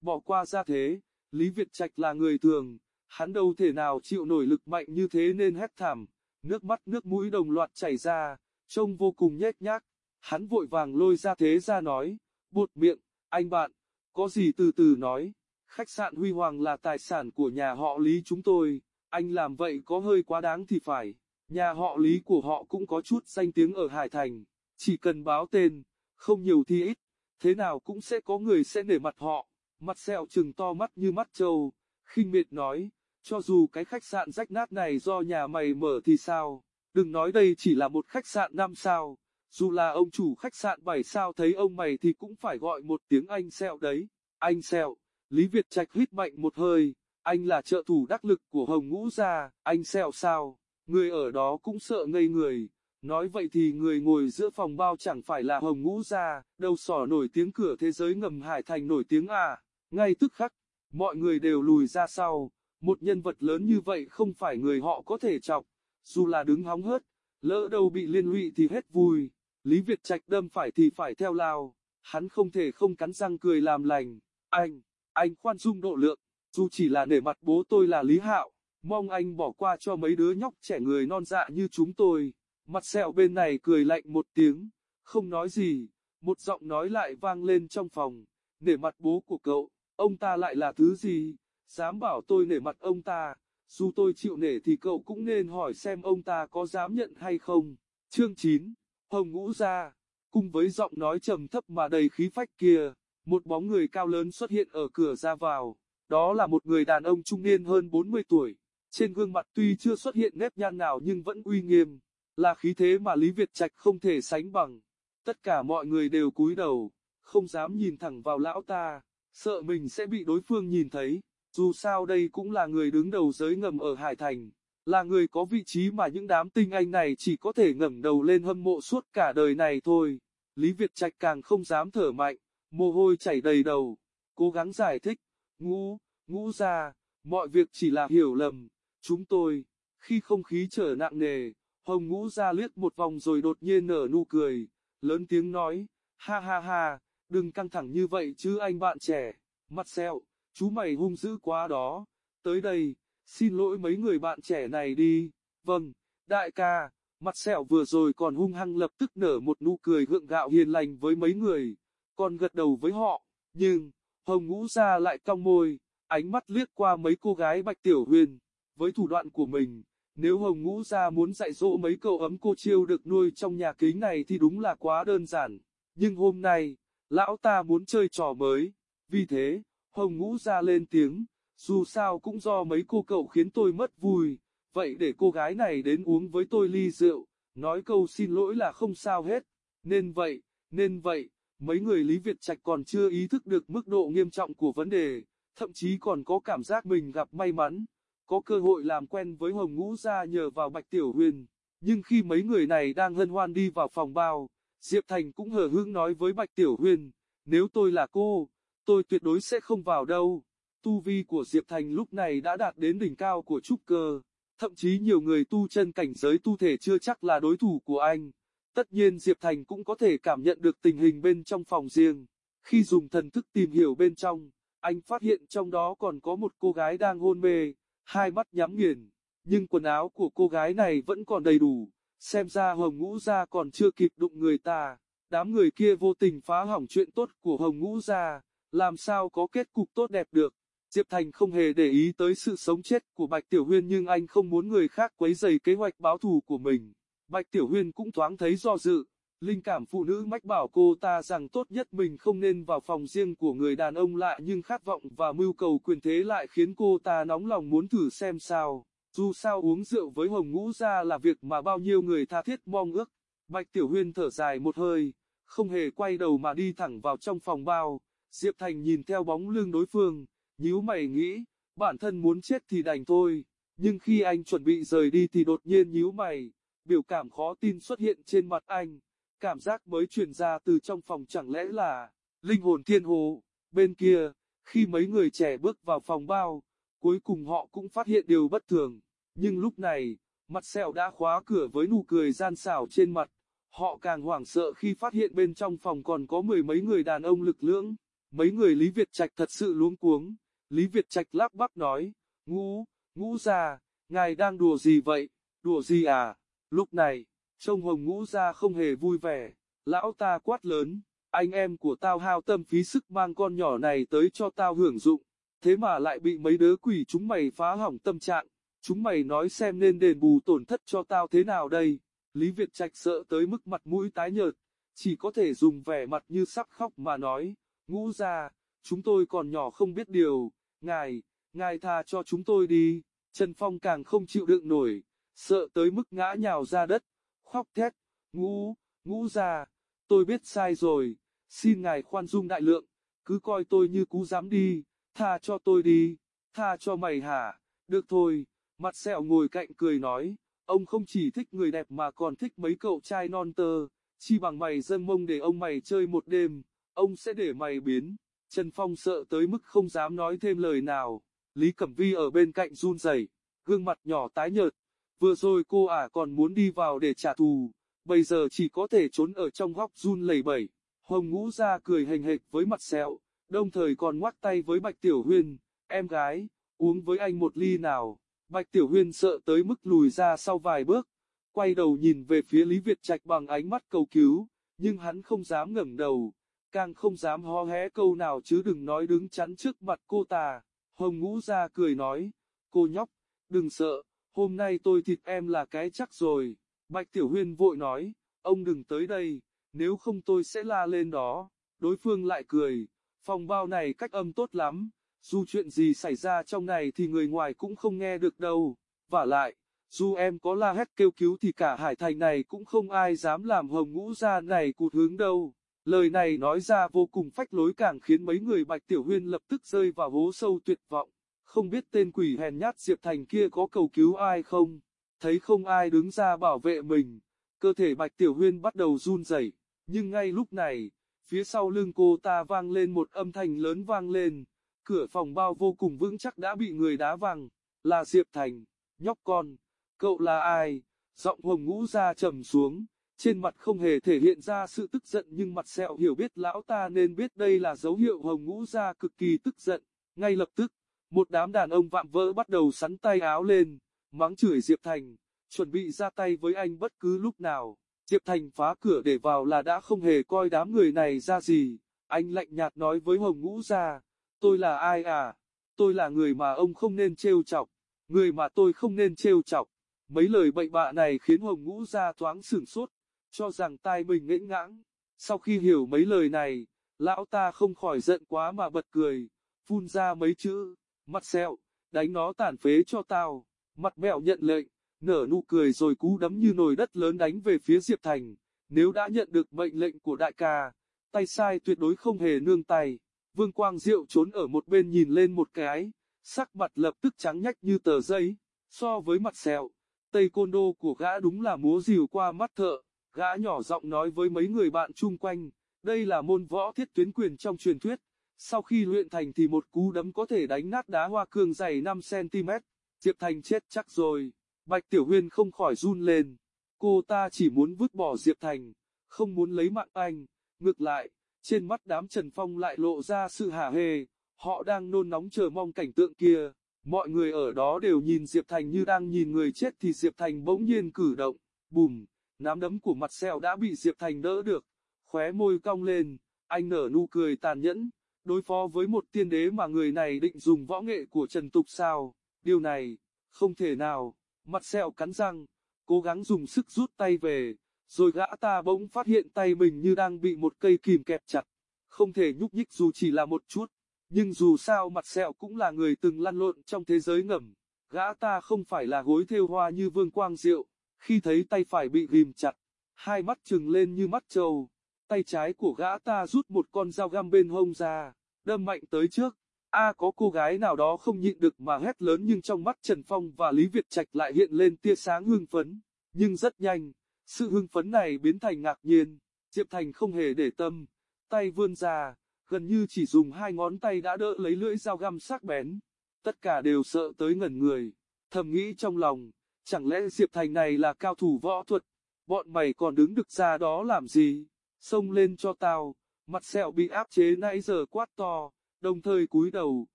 Bỏ qua ra thế, Lý Việt Trạch là người thường, hắn đâu thể nào chịu nổi lực mạnh như thế nên hét thảm, nước mắt nước mũi đồng loạt chảy ra, trông vô cùng nhét nhác, hắn vội vàng lôi ra thế ra nói, buột miệng, anh bạn, có gì từ từ nói, khách sạn Huy Hoàng là tài sản của nhà họ Lý chúng tôi, anh làm vậy có hơi quá đáng thì phải, nhà họ Lý của họ cũng có chút danh tiếng ở Hải Thành, chỉ cần báo tên, không nhiều thì ít, thế nào cũng sẽ có người sẽ nể mặt họ, mặt sẹo trừng to mắt như mắt trâu, khinh miệt nói, cho dù cái khách sạn rách nát này do nhà mày mở thì sao, đừng nói đây chỉ là một khách sạn 5 sao, dù là ông chủ khách sạn 7 sao thấy ông mày thì cũng phải gọi một tiếng anh sẹo đấy, anh sẹo, Lý Việt Trạch hít mạnh một hơi, anh là trợ thủ đắc lực của Hồng Ngũ gia, anh sẹo sao, người ở đó cũng sợ ngây người. Nói vậy thì người ngồi giữa phòng bao chẳng phải là Hồng Ngũ gia, đâu sỏ nổi tiếng cửa thế giới ngầm Hải Thành nổi tiếng à, ngay tức khắc, mọi người đều lùi ra sau, một nhân vật lớn như vậy không phải người họ có thể chọc, dù là đứng hóng hớt, lỡ đâu bị liên lụy thì hết vui, Lý Việt Trạch đâm phải thì phải theo lao, hắn không thể không cắn răng cười làm lành, anh, anh khoan dung độ lượng, dù chỉ là nể mặt bố tôi là Lý Hạo, mong anh bỏ qua cho mấy đứa nhóc trẻ người non dạ như chúng tôi. Mặt sẹo bên này cười lạnh một tiếng, không nói gì, một giọng nói lại vang lên trong phòng, nể mặt bố của cậu, ông ta lại là thứ gì, dám bảo tôi nể mặt ông ta, dù tôi chịu nể thì cậu cũng nên hỏi xem ông ta có dám nhận hay không. Chương 9, Hồng Ngũ ra, cùng với giọng nói trầm thấp mà đầy khí phách kia, một bóng người cao lớn xuất hiện ở cửa ra vào, đó là một người đàn ông trung niên hơn 40 tuổi, trên gương mặt tuy chưa xuất hiện nếp nhăn nào nhưng vẫn uy nghiêm. Là khí thế mà Lý Việt Trạch không thể sánh bằng. Tất cả mọi người đều cúi đầu, không dám nhìn thẳng vào lão ta, sợ mình sẽ bị đối phương nhìn thấy. Dù sao đây cũng là người đứng đầu giới ngầm ở Hải Thành, là người có vị trí mà những đám tinh anh này chỉ có thể ngẩng đầu lên hâm mộ suốt cả đời này thôi. Lý Việt Trạch càng không dám thở mạnh, mồ hôi chảy đầy đầu, cố gắng giải thích, ngũ, ngũ ra, mọi việc chỉ là hiểu lầm, chúng tôi, khi không khí trở nặng nề, Hồng ngũ ra liếc một vòng rồi đột nhiên nở nụ cười, lớn tiếng nói, ha ha ha, đừng căng thẳng như vậy chứ anh bạn trẻ, mặt sẹo, chú mày hung dữ quá đó, tới đây, xin lỗi mấy người bạn trẻ này đi, vâng, đại ca, mặt sẹo vừa rồi còn hung hăng lập tức nở một nụ cười gượng gạo hiền lành với mấy người, còn gật đầu với họ, nhưng, hồng ngũ ra lại cong môi, ánh mắt liếc qua mấy cô gái bạch tiểu huyền, với thủ đoạn của mình nếu Hồng Ngũ Gia muốn dạy dỗ mấy cậu ấm cô chiêu được nuôi trong nhà kính này thì đúng là quá đơn giản. Nhưng hôm nay, lão ta muốn chơi trò mới. Vì thế, Hồng Ngũ Gia lên tiếng, dù sao cũng do mấy cô cậu khiến tôi mất vui. Vậy để cô gái này đến uống với tôi ly rượu, nói câu xin lỗi là không sao hết. Nên vậy, nên vậy, mấy người Lý Việt Trạch còn chưa ý thức được mức độ nghiêm trọng của vấn đề, thậm chí còn có cảm giác mình gặp may mắn có cơ hội làm quen với Hồng Ngũ Gia nhờ vào Bạch Tiểu Huyền. Nhưng khi mấy người này đang hân hoan đi vào phòng bao, Diệp Thành cũng hờ hững nói với Bạch Tiểu Huyền, nếu tôi là cô, tôi tuyệt đối sẽ không vào đâu. Tu vi của Diệp Thành lúc này đã đạt đến đỉnh cao của trúc cơ, thậm chí nhiều người tu chân cảnh giới tu thể chưa chắc là đối thủ của anh. Tất nhiên Diệp Thành cũng có thể cảm nhận được tình hình bên trong phòng riêng. Khi dùng thần thức tìm hiểu bên trong, anh phát hiện trong đó còn có một cô gái đang hôn mê hai mắt nhắm nghiền, nhưng quần áo của cô gái này vẫn còn đầy đủ, xem ra Hồng Ngũ Gia còn chưa kịp đụng người ta, đám người kia vô tình phá hỏng chuyện tốt của Hồng Ngũ Gia, làm sao có kết cục tốt đẹp được. Diệp Thành không hề để ý tới sự sống chết của Bạch Tiểu Huyên nhưng anh không muốn người khác quấy rầy kế hoạch báo thù của mình. Bạch Tiểu Huyên cũng thoáng thấy do dự, linh cảm phụ nữ mách bảo cô ta rằng tốt nhất mình không nên vào phòng riêng của người đàn ông lại nhưng khát vọng và mưu cầu quyền thế lại khiến cô ta nóng lòng muốn thử xem sao. Dù sao uống rượu với hồng ngũ ra là việc mà bao nhiêu người tha thiết mong ước. Bạch Tiểu Huyên thở dài một hơi, không hề quay đầu mà đi thẳng vào trong phòng bao. Diệp Thành nhìn theo bóng lưng đối phương, nhíu mày nghĩ, bản thân muốn chết thì đành thôi. Nhưng khi anh chuẩn bị rời đi thì đột nhiên nhíu mày, biểu cảm khó tin xuất hiện trên mặt anh. Cảm giác mới truyền ra từ trong phòng chẳng lẽ là linh hồn thiên hồ. Bên kia, khi mấy người trẻ bước vào phòng bao, cuối cùng họ cũng phát hiện điều bất thường. Nhưng lúc này, mặt sẹo đã khóa cửa với nụ cười gian xảo trên mặt. Họ càng hoảng sợ khi phát hiện bên trong phòng còn có mười mấy người đàn ông lực lưỡng. Mấy người Lý Việt Trạch thật sự luống cuống. Lý Việt Trạch lắp bắp nói, ngũ, ngũ ra, ngài đang đùa gì vậy, đùa gì à? Lúc này, Trông hồng ngũ ra không hề vui vẻ, lão ta quát lớn, anh em của tao hao tâm phí sức mang con nhỏ này tới cho tao hưởng dụng, thế mà lại bị mấy đứa quỷ chúng mày phá hỏng tâm trạng, chúng mày nói xem nên đền bù tổn thất cho tao thế nào đây, Lý Việt Trạch sợ tới mức mặt mũi tái nhợt, chỉ có thể dùng vẻ mặt như sắp khóc mà nói, ngũ ra, chúng tôi còn nhỏ không biết điều, ngài, ngài tha cho chúng tôi đi, Trần Phong càng không chịu đựng nổi, sợ tới mức ngã nhào ra đất, khóc thét, ngũ, ngũ ra. tôi biết sai rồi, xin ngài khoan dung đại lượng, cứ coi tôi như cú dám đi, tha cho tôi đi, tha cho mày hả, được thôi, mặt sẹo ngồi cạnh cười nói, ông không chỉ thích người đẹp mà còn thích mấy cậu trai non tơ, chi bằng mày dâng mông để ông mày chơi một đêm, ông sẽ để mày biến. Trần Phong sợ tới mức không dám nói thêm lời nào, Lý Cẩm Vi ở bên cạnh run rẩy, gương mặt nhỏ tái nhợt, vừa rồi cô ả còn muốn đi vào để trả thù, bây giờ chỉ có thể trốn ở trong góc run lẩy bẩy. Hồng Ngũ ra cười hành hệch với mặt sẹo, đồng thời còn ngoắc tay với Bạch Tiểu Huyên, em gái, uống với anh một ly nào. Bạch Tiểu Huyên sợ tới mức lùi ra sau vài bước, quay đầu nhìn về phía Lý Việt Trạch bằng ánh mắt cầu cứu, nhưng hắn không dám ngẩng đầu, càng không dám ho hé câu nào chứ đừng nói đứng chắn trước mặt cô ta. Hồng Ngũ ra cười nói, cô nhóc, đừng sợ, hôm nay tôi thịt em là cái chắc rồi. Bạch Tiểu Huyên vội nói, ông đừng tới đây, nếu không tôi sẽ la lên đó. Đối phương lại cười, phòng bao này cách âm tốt lắm, dù chuyện gì xảy ra trong này thì người ngoài cũng không nghe được đâu. Và lại, dù em có la hét kêu cứu thì cả hải thành này cũng không ai dám làm hồng ngũ ra này cụt hướng đâu. Lời này nói ra vô cùng phách lối càng khiến mấy người Bạch Tiểu Huyên lập tức rơi vào hố sâu tuyệt vọng. Không biết tên quỷ hèn nhát Diệp Thành kia có cầu cứu ai không? Thấy không ai đứng ra bảo vệ mình, cơ thể Bạch Tiểu Huyên bắt đầu run rẩy. Nhưng ngay lúc này, phía sau lưng cô ta vang lên một âm thanh lớn vang lên. Cửa phòng bao vô cùng vững chắc đã bị người đá văng. Là Diệp Thành, nhóc con, cậu là ai? Giọng hồng ngũ ra trầm xuống. Trên mặt không hề thể hiện ra sự tức giận nhưng mặt sẹo hiểu biết lão ta nên biết đây là dấu hiệu hồng ngũ ra cực kỳ tức giận. Ngay lập tức, một đám đàn ông vạm vỡ bắt đầu sắn tay áo lên, mắng chửi Diệp Thành, chuẩn bị ra tay với anh bất cứ lúc nào. Diệp Thành phá cửa để vào là đã không hề coi đám người này ra gì. Anh lạnh nhạt nói với Hồng Ngũ ra, tôi là ai à? Tôi là người mà ông không nên trêu chọc, người mà tôi không nên trêu chọc. Mấy lời bậy bạ này khiến Hồng Ngũ ra thoáng sửng sốt, cho rằng tai mình nghẽn ngãng. Sau khi hiểu mấy lời này, lão ta không khỏi giận quá mà bật cười, phun ra mấy chữ, mặt sẹo, đánh nó tàn phế cho tao, mặt mẹo nhận lệnh, nở nụ cười rồi cú đấm như nồi đất lớn đánh về phía Diệp Thành, nếu đã nhận được mệnh lệnh của đại ca, tay sai tuyệt đối không hề nương tay, Vương Quang Diệu trốn ở một bên nhìn lên một cái, sắc mặt lập tức trắng nhách như tờ giấy, so với mặt sẹo, tây côn đô của gã đúng là múa rìu qua mắt thợ. Gã nhỏ giọng nói với mấy người bạn chung quanh, đây là môn võ thiết tuyến quyền trong truyền thuyết. Sau khi luyện thành thì một cú đấm có thể đánh nát đá hoa cương dày 5cm. Diệp Thành chết chắc rồi. Bạch Tiểu Huyên không khỏi run lên. Cô ta chỉ muốn vứt bỏ Diệp Thành, không muốn lấy mạng anh. Ngược lại, trên mắt đám Trần Phong lại lộ ra sự hả hê. Họ đang nôn nóng chờ mong cảnh tượng kia. Mọi người ở đó đều nhìn Diệp Thành như đang nhìn người chết thì Diệp Thành bỗng nhiên cử động. Bùm! Nắm đấm của mặt sẹo đã bị Diệp Thành đỡ được, khóe môi cong lên, anh nở nụ cười tàn nhẫn, đối phó với một tiên đế mà người này định dùng võ nghệ của Trần Tục sao, điều này, không thể nào, mặt sẹo cắn răng, cố gắng dùng sức rút tay về, rồi gã ta bỗng phát hiện tay mình như đang bị một cây kìm kẹp chặt, không thể nhúc nhích dù chỉ là một chút, nhưng dù sao mặt sẹo cũng là người từng lăn lộn trong thế giới ngầm, gã ta không phải là gối theo hoa như Vương Quang Diệu khi thấy tay phải bị ghim chặt, hai mắt trừng lên như mắt trâu, tay trái của gã ta rút một con dao găm bên hông ra, đâm mạnh tới trước. A có cô gái nào đó không nhịn được mà hét lớn nhưng trong mắt Trần Phong và Lý Việt Trạch lại hiện lên tia sáng hưng phấn, nhưng rất nhanh, sự hưng phấn này biến thành ngạc nhiên, Diệp Thành không hề để tâm, tay vươn ra, gần như chỉ dùng hai ngón tay đã đỡ lấy lưỡi dao găm sắc bén, tất cả đều sợ tới ngẩn người, thầm nghĩ trong lòng, Chẳng lẽ Diệp Thành này là cao thủ võ thuật? Bọn mày còn đứng được ra đó làm gì? Xông lên cho tao. Mặt sẹo bị áp chế nãy giờ quát to, đồng thời cúi đầu,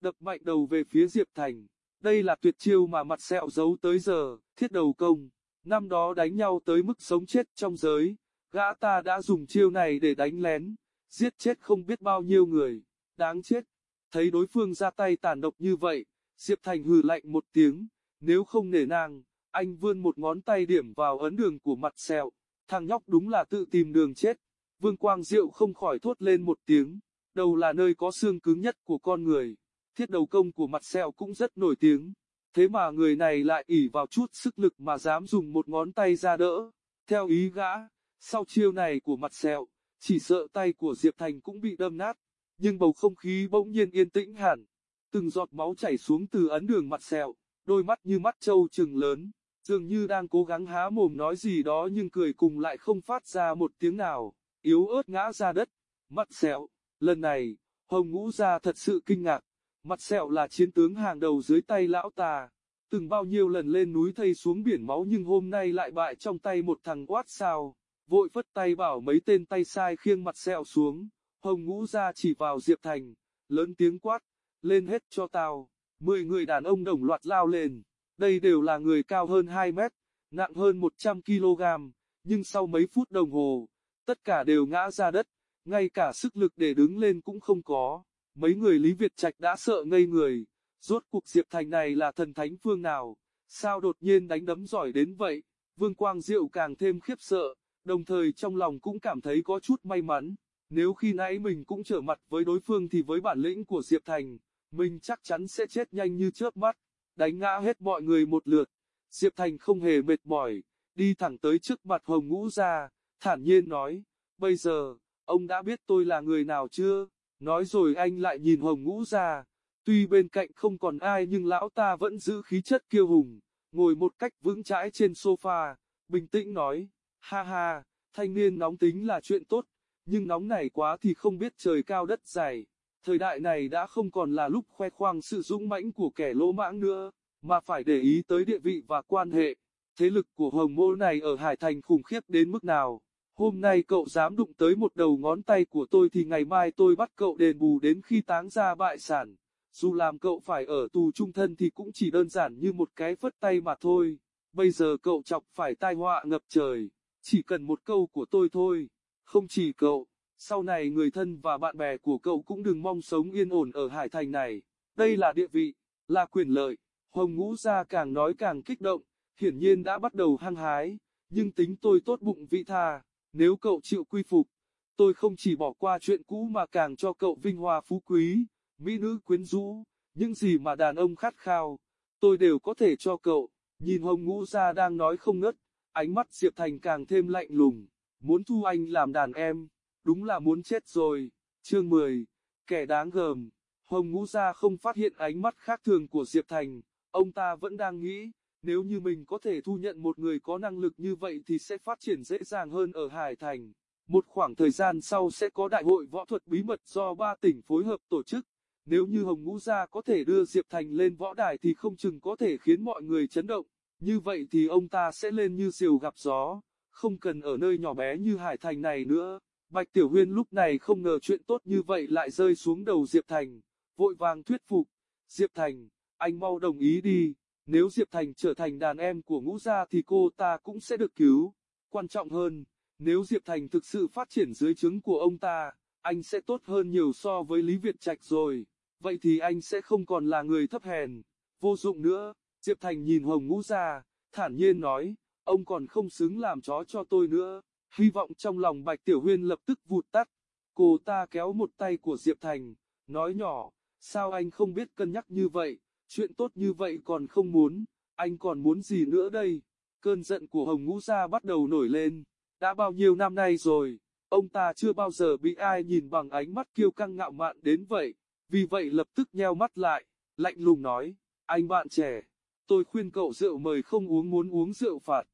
đập mạnh đầu về phía Diệp Thành. Đây là tuyệt chiêu mà mặt sẹo giấu tới giờ, thiết đầu công. Năm đó đánh nhau tới mức sống chết trong giới, gã ta đã dùng chiêu này để đánh lén, giết chết không biết bao nhiêu người. Đáng chết. Thấy đối phương ra tay tàn độc như vậy, Diệp Thành hừ lạnh một tiếng, nếu không nể nang, anh vươn một ngón tay điểm vào ấn đường của mặt sẹo, thằng nhóc đúng là tự tìm đường chết. Vương Quang Diệu không khỏi thốt lên một tiếng, đầu là nơi có xương cứng nhất của con người. Thiết đầu công của mặt sẹo cũng rất nổi tiếng. Thế mà người này lại ỉ vào chút sức lực mà dám dùng một ngón tay ra đỡ. Theo ý gã, sau chiêu này của mặt sẹo, chỉ sợ tay của Diệp Thành cũng bị đâm nát. Nhưng bầu không khí bỗng nhiên yên tĩnh hẳn. từng giọt máu chảy xuống từ ấn đường mặt sẹo, đôi mắt như mắt trâu trừng lớn, dường như đang cố gắng há mồm nói gì đó nhưng cười cùng lại không phát ra một tiếng nào, yếu ớt ngã ra đất, mặt sẹo, lần này, Hồng Ngũ Gia thật sự kinh ngạc, mặt sẹo là chiến tướng hàng đầu dưới tay lão ta, từng bao nhiêu lần lên núi thây xuống biển máu nhưng hôm nay lại bại trong tay một thằng quát sao, vội phất tay bảo mấy tên tay sai khiêng mặt sẹo xuống, Hồng Ngũ Gia chỉ vào Diệp Thành, lớn tiếng quát, lên hết cho tao, mười người đàn ông đồng loạt lao lên, đây đều là người cao hơn 2 mét, nặng hơn 100 kg, nhưng sau mấy phút đồng hồ, tất cả đều ngã ra đất, ngay cả sức lực để đứng lên cũng không có, mấy người Lý Việt Trạch đã sợ ngây người, rốt cuộc Diệp Thành này là thần thánh phương nào, sao đột nhiên đánh đấm giỏi đến vậy, Vương Quang Diệu càng thêm khiếp sợ, đồng thời trong lòng cũng cảm thấy có chút may mắn, nếu khi nãy mình cũng trở mặt với đối phương thì với bản lĩnh của Diệp Thành, mình chắc chắn sẽ chết nhanh như chớp mắt, đánh ngã hết mọi người một lượt. Diệp Thành không hề mệt mỏi, đi thẳng tới trước mặt Hồng Ngũ ra, thản nhiên nói, bây giờ, ông đã biết tôi là người nào chưa? Nói rồi anh lại nhìn Hồng Ngũ ra, tuy bên cạnh không còn ai nhưng lão ta vẫn giữ khí chất kiêu hùng, ngồi một cách vững chãi trên sofa, bình tĩnh nói, ha ha, thanh niên nóng tính là chuyện tốt, nhưng nóng này quá thì không biết trời cao đất dày. Thời đại này đã không còn là lúc khoe khoang sự dũng mãnh của kẻ lỗ mãng nữa, mà phải để ý tới địa vị và quan hệ. Thế lực của Hồng Mô này ở Hải Thành khủng khiếp đến mức nào? Hôm nay cậu dám đụng tới một đầu ngón tay của tôi thì ngày mai tôi bắt cậu đền bù đến khi táng ra bại sản. Dù làm cậu phải ở tù trung thân thì cũng chỉ đơn giản như một cái phất tay mà thôi. Bây giờ cậu chọc phải tai họa ngập trời. Chỉ cần một câu của tôi thôi. Không chỉ cậu, sau này người thân và bạn bè của cậu cũng đừng mong sống yên ổn ở Hải Thành này. Đây là địa vị, là quyền lợi. Hồng Ngũ Gia càng nói càng kích động, hiển nhiên đã bắt đầu hăng hái, nhưng tính tôi tốt bụng vị tha, nếu cậu chịu quy phục, tôi không chỉ bỏ qua chuyện cũ mà càng cho cậu vinh hoa phú quý, mỹ nữ quyến rũ, những gì mà đàn ông khát khao, tôi đều có thể cho cậu. Nhìn Hồng Ngũ Gia đang nói không ngất, ánh mắt Diệp Thành càng thêm lạnh lùng, muốn thu anh làm đàn em đúng là muốn chết rồi. Chương 10, kẻ đáng gờm. Hồng Ngũ Gia không phát hiện ánh mắt khác thường của Diệp Thành, ông ta vẫn đang nghĩ, nếu như mình có thể thu nhận một người có năng lực như vậy thì sẽ phát triển dễ dàng hơn ở Hải Thành. Một khoảng thời gian sau sẽ có đại hội võ thuật bí mật do ba tỉnh phối hợp tổ chức. Nếu như Hồng Ngũ Gia có thể đưa Diệp Thành lên võ đài thì không chừng có thể khiến mọi người chấn động. Như vậy thì ông ta sẽ lên như diều gặp gió, không cần ở nơi nhỏ bé như Hải Thành này nữa. Bạch Tiểu Huyên lúc này không ngờ chuyện tốt như vậy lại rơi xuống đầu Diệp Thành, vội vàng thuyết phục. Diệp Thành, anh mau đồng ý đi, nếu Diệp Thành trở thành đàn em của ngũ gia thì cô ta cũng sẽ được cứu. Quan trọng hơn, nếu Diệp Thành thực sự phát triển dưới trứng của ông ta, anh sẽ tốt hơn nhiều so với Lý Việt Trạch rồi. Vậy thì anh sẽ không còn là người thấp hèn, vô dụng nữa. Diệp Thành nhìn Hồng Ngũ Gia, thản nhiên nói, ông còn không xứng làm chó cho tôi nữa. Hy vọng trong lòng Bạch Tiểu Huyên lập tức vụt tắt. Cô ta kéo một tay của Diệp Thành, nói nhỏ, sao anh không biết cân nhắc như vậy, chuyện tốt như vậy còn không muốn, anh còn muốn gì nữa đây? Cơn giận của Hồng Ngũ Gia bắt đầu nổi lên, đã bao nhiêu năm nay rồi, ông ta chưa bao giờ bị ai nhìn bằng ánh mắt kiêu căng ngạo mạn đến vậy, vì vậy lập tức nheo mắt lại, lạnh lùng nói, anh bạn trẻ, tôi khuyên cậu rượu mời không uống muốn uống rượu phạt.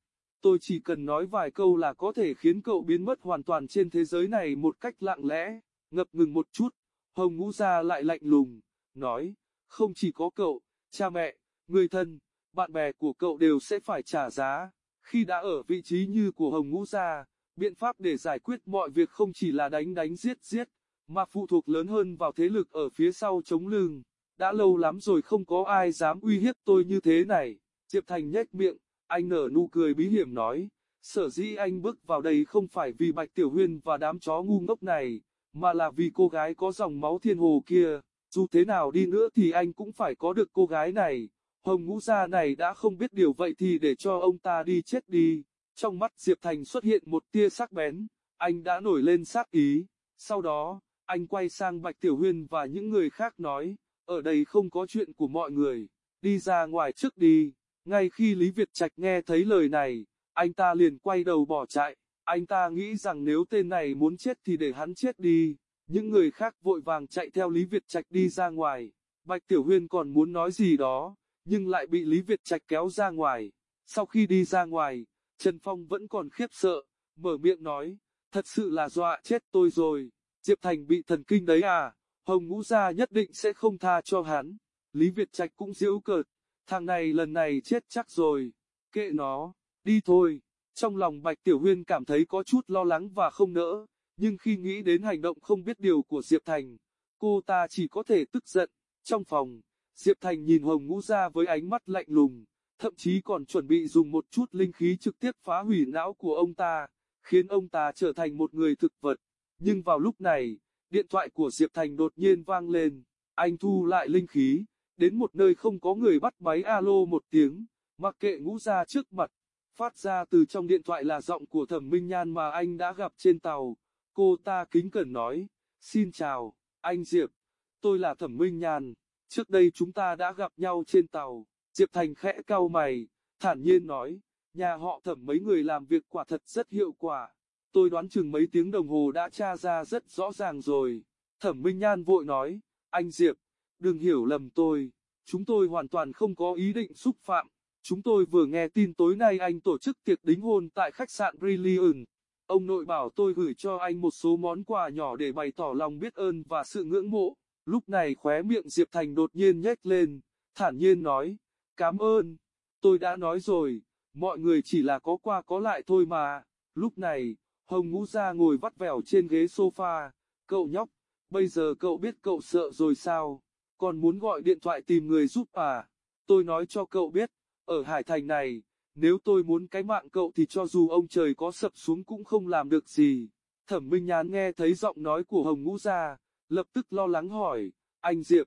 Tôi chỉ cần nói vài câu là có thể khiến cậu biến mất hoàn toàn trên thế giới này một cách lặng lẽ, ngập ngừng một chút. Hồng Ngũ Gia lại lạnh lùng, nói, không chỉ có cậu, cha mẹ, người thân, bạn bè của cậu đều sẽ phải trả giá. Khi đã ở vị trí như của Hồng Ngũ Gia, biện pháp để giải quyết mọi việc không chỉ là đánh đánh giết giết, mà phụ thuộc lớn hơn vào thế lực ở phía sau chống lưng. Đã lâu lắm rồi không có ai dám uy hiếp tôi như thế này. Diệp Thành nhếch miệng, anh nở nụ cười bí hiểm nói, sở dĩ anh bước vào đây không phải vì Bạch Tiểu Huyên và đám chó ngu ngốc này, mà là vì cô gái có dòng máu thiên hồ kia, dù thế nào đi nữa thì anh cũng phải có được cô gái này. Hồng ngũ gia này đã không biết điều vậy thì để cho ông ta đi chết đi. Trong mắt Diệp Thành xuất hiện một tia sắc bén, anh đã nổi lên sát ý. Sau đó, anh quay sang Bạch Tiểu Huyên và những người khác nói, ở đây không có chuyện của mọi người, đi ra ngoài trước đi. Ngay khi Lý Việt Trạch nghe thấy lời này, anh ta liền quay đầu bỏ chạy. Anh ta nghĩ rằng nếu tên này muốn chết thì để hắn chết đi. Những người khác vội vàng chạy theo Lý Việt Trạch đi ra ngoài. Bạch Tiểu Huyên còn muốn nói gì đó, nhưng lại bị Lý Việt Trạch kéo ra ngoài. Sau khi đi ra ngoài, Trần Phong vẫn còn khiếp sợ, mở miệng nói, thật sự là dọa chết tôi rồi, Diệp Thành bị thần kinh đấy à, Hồng Ngũ Gia nhất định sẽ không tha cho hắn. Lý Việt Trạch cũng giễu cợt, thằng này lần này chết chắc rồi, kệ nó, đi thôi. Trong lòng Bạch Tiểu Huyên cảm thấy có chút lo lắng và không nỡ, nhưng khi nghĩ đến hành động không biết điều của Diệp Thành, cô ta chỉ có thể tức giận. Trong phòng, Diệp Thành nhìn Hồng Ngũ ra với ánh mắt lạnh lùng, thậm chí còn chuẩn bị dùng một chút linh khí trực tiếp phá hủy não của ông ta, khiến ông ta trở thành một người thực vật. Nhưng vào lúc này, điện thoại của Diệp Thành đột nhiên vang lên, anh thu lại linh khí, đến một nơi không có người bắt máy alo một tiếng, mặc kệ ngũ ra trước mặt, phát ra từ trong điện thoại là giọng của thẩm minh nhan mà anh đã gặp trên tàu, cô ta kính cẩn nói, xin chào, anh Diệp, tôi là thẩm minh nhan, trước đây chúng ta đã gặp nhau trên tàu, Diệp Thành khẽ cau mày, thản nhiên nói, nhà họ thẩm mấy người làm việc quả thật rất hiệu quả, tôi đoán chừng mấy tiếng đồng hồ đã tra ra rất rõ ràng rồi, thẩm minh nhan vội nói, anh Diệp, đừng hiểu lầm tôi, chúng tôi hoàn toàn không có ý định xúc phạm, chúng tôi vừa nghe tin tối nay anh tổ chức tiệc đính hôn tại khách sạn Brilliant. Ông nội bảo tôi gửi cho anh một số món quà nhỏ để bày tỏ lòng biết ơn và sự ngưỡng mộ. Lúc này khóe miệng Diệp Thành đột nhiên nhếch lên, thản nhiên nói, cảm ơn, tôi đã nói rồi, mọi người chỉ là có qua có lại thôi mà. Lúc này, Hồng Ngũ Gia ngồi vắt vẻo trên ghế sofa, cậu nhóc, bây giờ cậu biết cậu sợ rồi sao, còn muốn gọi điện thoại tìm người giúp à, tôi nói cho cậu biết, ở Hải Thành này, nếu tôi muốn cái mạng cậu thì cho dù ông trời có sập xuống cũng không làm được gì. Thẩm Minh Nhán nghe thấy giọng nói của Hồng Ngũ Gia, lập tức lo lắng hỏi, anh Diệp,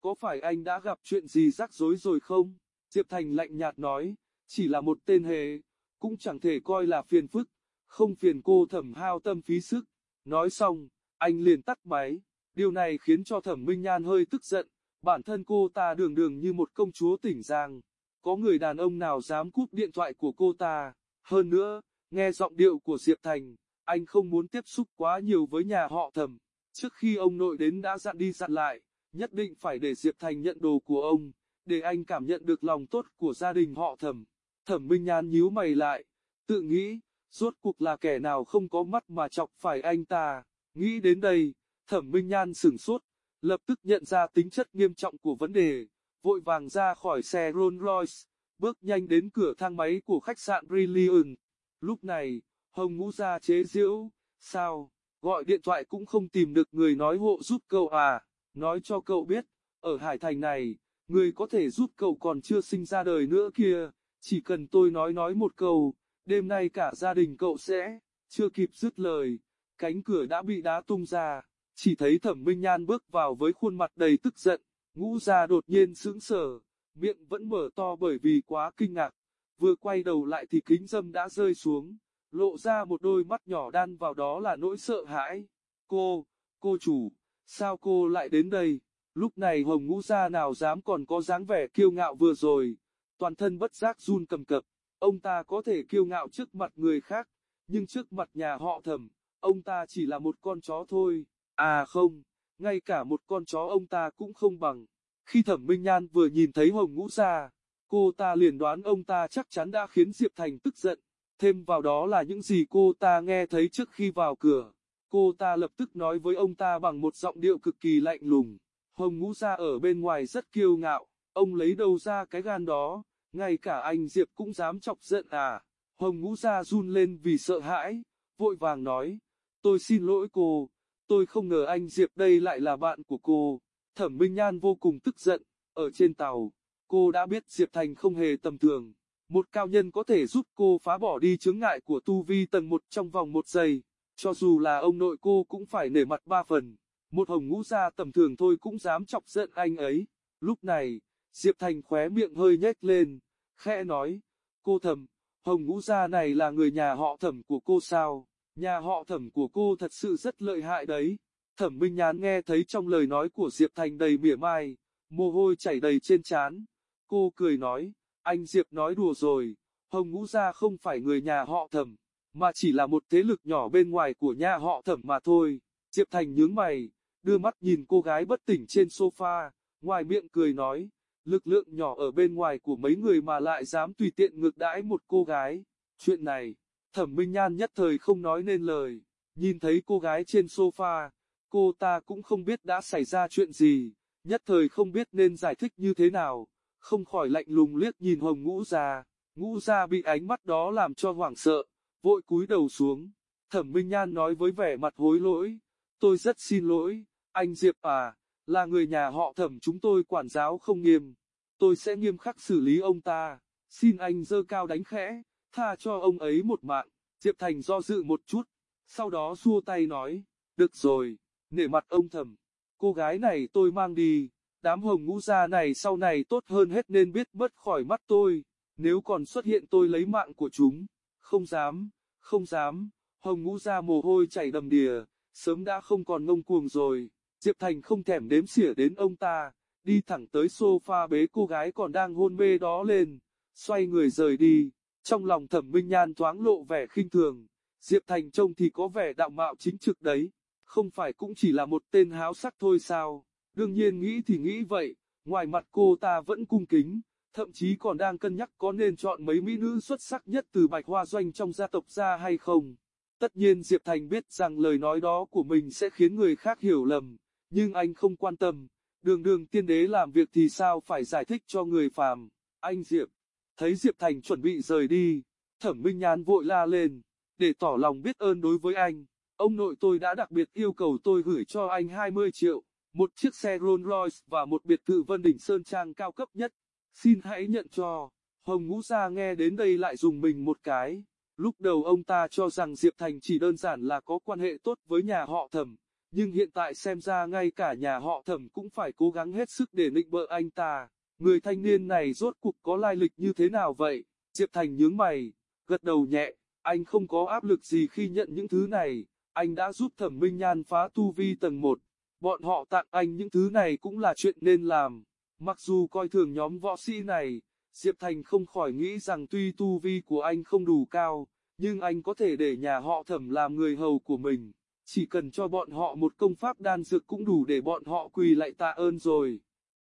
có phải anh đã gặp chuyện gì rắc rối rồi không? Diệp Thành lạnh nhạt nói, chỉ là một tên hề, cũng chẳng thể coi là phiền phức, không phiền cô thẩm hao tâm phí sức. Nói xong, anh liền tắt máy, điều này khiến cho thẩm Minh Nhan hơi tức giận, bản thân cô ta đường đường như một công chúa tỉnh Giang. Có người đàn ông nào dám cúp điện thoại của cô ta, hơn nữa, nghe giọng điệu của Diệp Thành, anh không muốn tiếp xúc quá nhiều với nhà họ thẩm. Trước khi ông nội đến đã dặn đi dặn lại, nhất định phải để Diệp Thành nhận đồ của ông, để anh cảm nhận được lòng tốt của gia đình họ thẩm. Thẩm Minh Nhan nhíu mày lại, tự nghĩ, rốt cuộc là kẻ nào không có mắt mà chọc phải anh ta. Nghĩ đến đây, Thẩm Minh Nhan sửng sốt, lập tức nhận ra tính chất nghiêm trọng của vấn đề, vội vàng ra khỏi xe Rolls Royce, bước nhanh đến cửa thang máy của khách sạn Brilliant. Lúc này, Hồng Ngũ ra chế giễu, sao, gọi điện thoại cũng không tìm được người nói hộ giúp cậu à, nói cho cậu biết, ở Hải Thành này, người có thể giúp cậu còn chưa sinh ra đời nữa kia, chỉ cần tôi nói nói một câu, đêm nay cả gia đình cậu sẽ, chưa kịp dứt lời, cánh cửa đã bị đá tung ra, chỉ thấy thẩm minh nhan bước vào với khuôn mặt đầy tức giận, ngũ gia đột nhiên sững sờ, miệng vẫn mở to bởi vì quá kinh ngạc, vừa quay đầu lại thì kính dâm đã rơi xuống, lộ ra một đôi mắt nhỏ đan vào đó là nỗi sợ hãi. Cô, cô chủ, sao cô lại đến đây? Lúc này hồng ngũ gia nào dám còn có dáng vẻ kiêu ngạo vừa rồi, toàn thân bất giác run cầm cập, ông ta có thể kiêu ngạo trước mặt người khác, nhưng trước mặt nhà họ thẩm, ông ta chỉ là một con chó thôi, à không, ngay cả một con chó ông ta cũng không bằng. Khi thẩm minh nhan vừa nhìn thấy hồng ngũ gia, cô ta liền đoán ông ta chắc chắn đã khiến Diệp Thành tức giận, thêm vào đó là những gì cô ta nghe thấy trước khi vào cửa. Cô ta lập tức nói với ông ta bằng một giọng điệu cực kỳ lạnh lùng. Hồng ngũ gia ở bên ngoài rất kiêu ngạo, ông lấy đâu ra cái gan đó, ngay cả anh Diệp cũng dám chọc giận à. Hồng ngũ gia run lên vì sợ hãi, vội vàng nói, tôi xin lỗi cô, tôi không ngờ anh Diệp đây lại là bạn của cô. Thẩm Minh Nhan vô cùng tức giận, ở trên tàu, cô đã biết Diệp Thành không hề tầm thường. Một cao nhân có thể giúp cô phá bỏ đi chứng ngại của tu vi tầng một trong vòng một giây, cho dù là ông nội cô cũng phải nể mặt ba phần. Một hồng ngũ gia tầm thường thôi cũng dám chọc giận anh ấy. Lúc này, Diệp Thành khóe miệng hơi nhếch lên, khẽ nói, cô thẩm, hồng ngũ gia này là người nhà họ thẩm của cô sao? Nhà họ thẩm của cô thật sự rất lợi hại đấy. Thẩm Minh Nhán nghe thấy trong lời nói của Diệp Thành đầy mỉa mai, mồ hôi chảy đầy trên trán. Cô cười nói, anh Diệp nói đùa rồi, Hồng Ngũ Gia không phải người nhà họ thẩm, mà chỉ là một thế lực nhỏ bên ngoài của nhà họ thẩm mà thôi. Diệp Thành nhướng mày, đưa mắt nhìn cô gái bất tỉnh trên sofa, ngoài miệng cười nói, lực lượng nhỏ ở bên ngoài của mấy người mà lại dám tùy tiện ngược đãi một cô gái. Chuyện này, thẩm minh nhan nhất thời không nói nên lời, nhìn thấy cô gái trên sofa, cô ta cũng không biết đã xảy ra chuyện gì, nhất thời không biết nên giải thích như thế nào, không khỏi lạnh lùng liếc nhìn hồng ngũ Gia, ngũ Gia bị ánh mắt đó làm cho hoảng sợ, vội cúi đầu xuống, thẩm minh nhan nói với vẻ mặt hối lỗi, tôi rất xin lỗi, anh Diệp à, là người nhà họ thẩm chúng tôi quản giáo không nghiêm, tôi sẽ nghiêm khắc xử lý ông ta, xin anh dơ cao đánh khẽ, tha cho ông ấy một mạng, Diệp Thành do dự một chút, sau đó xua tay nói, được rồi, nể mặt ông thầm, cô gái này tôi mang đi, đám hồng ngũ gia này sau này tốt hơn hết nên biết mất khỏi mắt tôi, nếu còn xuất hiện tôi lấy mạng của chúng, không dám, không dám, hồng ngũ gia mồ hôi chảy đầm đìa, sớm đã không còn ngông cuồng rồi, Diệp Thành không thèm đếm xỉa đến ông ta, đi thẳng tới sofa bế cô gái còn đang hôn mê đó lên, xoay người rời đi, trong lòng thẩm minh nhan thoáng lộ vẻ khinh thường, Diệp Thành trông thì có vẻ đạo mạo chính trực đấy, không phải cũng chỉ là một tên háo sắc thôi sao, đương nhiên nghĩ thì nghĩ vậy, ngoài mặt cô ta vẫn cung kính, thậm chí còn đang cân nhắc có nên chọn mấy mỹ nữ xuất sắc nhất từ bạch hoa doanh trong gia tộc ra hay không. Tất nhiên Diệp Thành biết rằng lời nói đó của mình sẽ khiến người khác hiểu lầm, nhưng anh không quan tâm, đường đường tiên đế làm việc thì sao phải giải thích cho người phàm, anh Diệp. Thấy Diệp Thành chuẩn bị rời đi, thẩm minh nhàn vội la lên, để tỏ lòng biết ơn đối với anh. Ông nội tôi đã đặc biệt yêu cầu tôi gửi cho anh 20 triệu, một chiếc xe Rolls Royce và một biệt thự Vân Đỉnh Sơn Trang cao cấp nhất. Xin hãy nhận cho. Hồng Ngũ Gia nghe đến đây lại dùng mình một cái. Lúc đầu ông ta cho rằng Diệp Thành chỉ đơn giản là có quan hệ tốt với nhà họ thẩm, nhưng hiện tại xem ra ngay cả nhà họ thẩm cũng phải cố gắng hết sức để nịnh bợ anh ta. Người thanh niên này rốt cuộc có lai lịch như thế nào vậy? Diệp Thành nhướng mày, gật đầu nhẹ, anh không có áp lực gì khi nhận những thứ này, anh đã giúp thẩm minh nhan phá tu vi tầng 1, bọn họ tặng anh những thứ này cũng là chuyện nên làm. Mặc dù coi thường nhóm võ sĩ này, Diệp Thành không khỏi nghĩ rằng tuy tu vi của anh không đủ cao, nhưng anh có thể để nhà họ thẩm làm người hầu của mình. Chỉ cần cho bọn họ một công pháp đan dược cũng đủ để bọn họ quỳ lại tạ ơn rồi.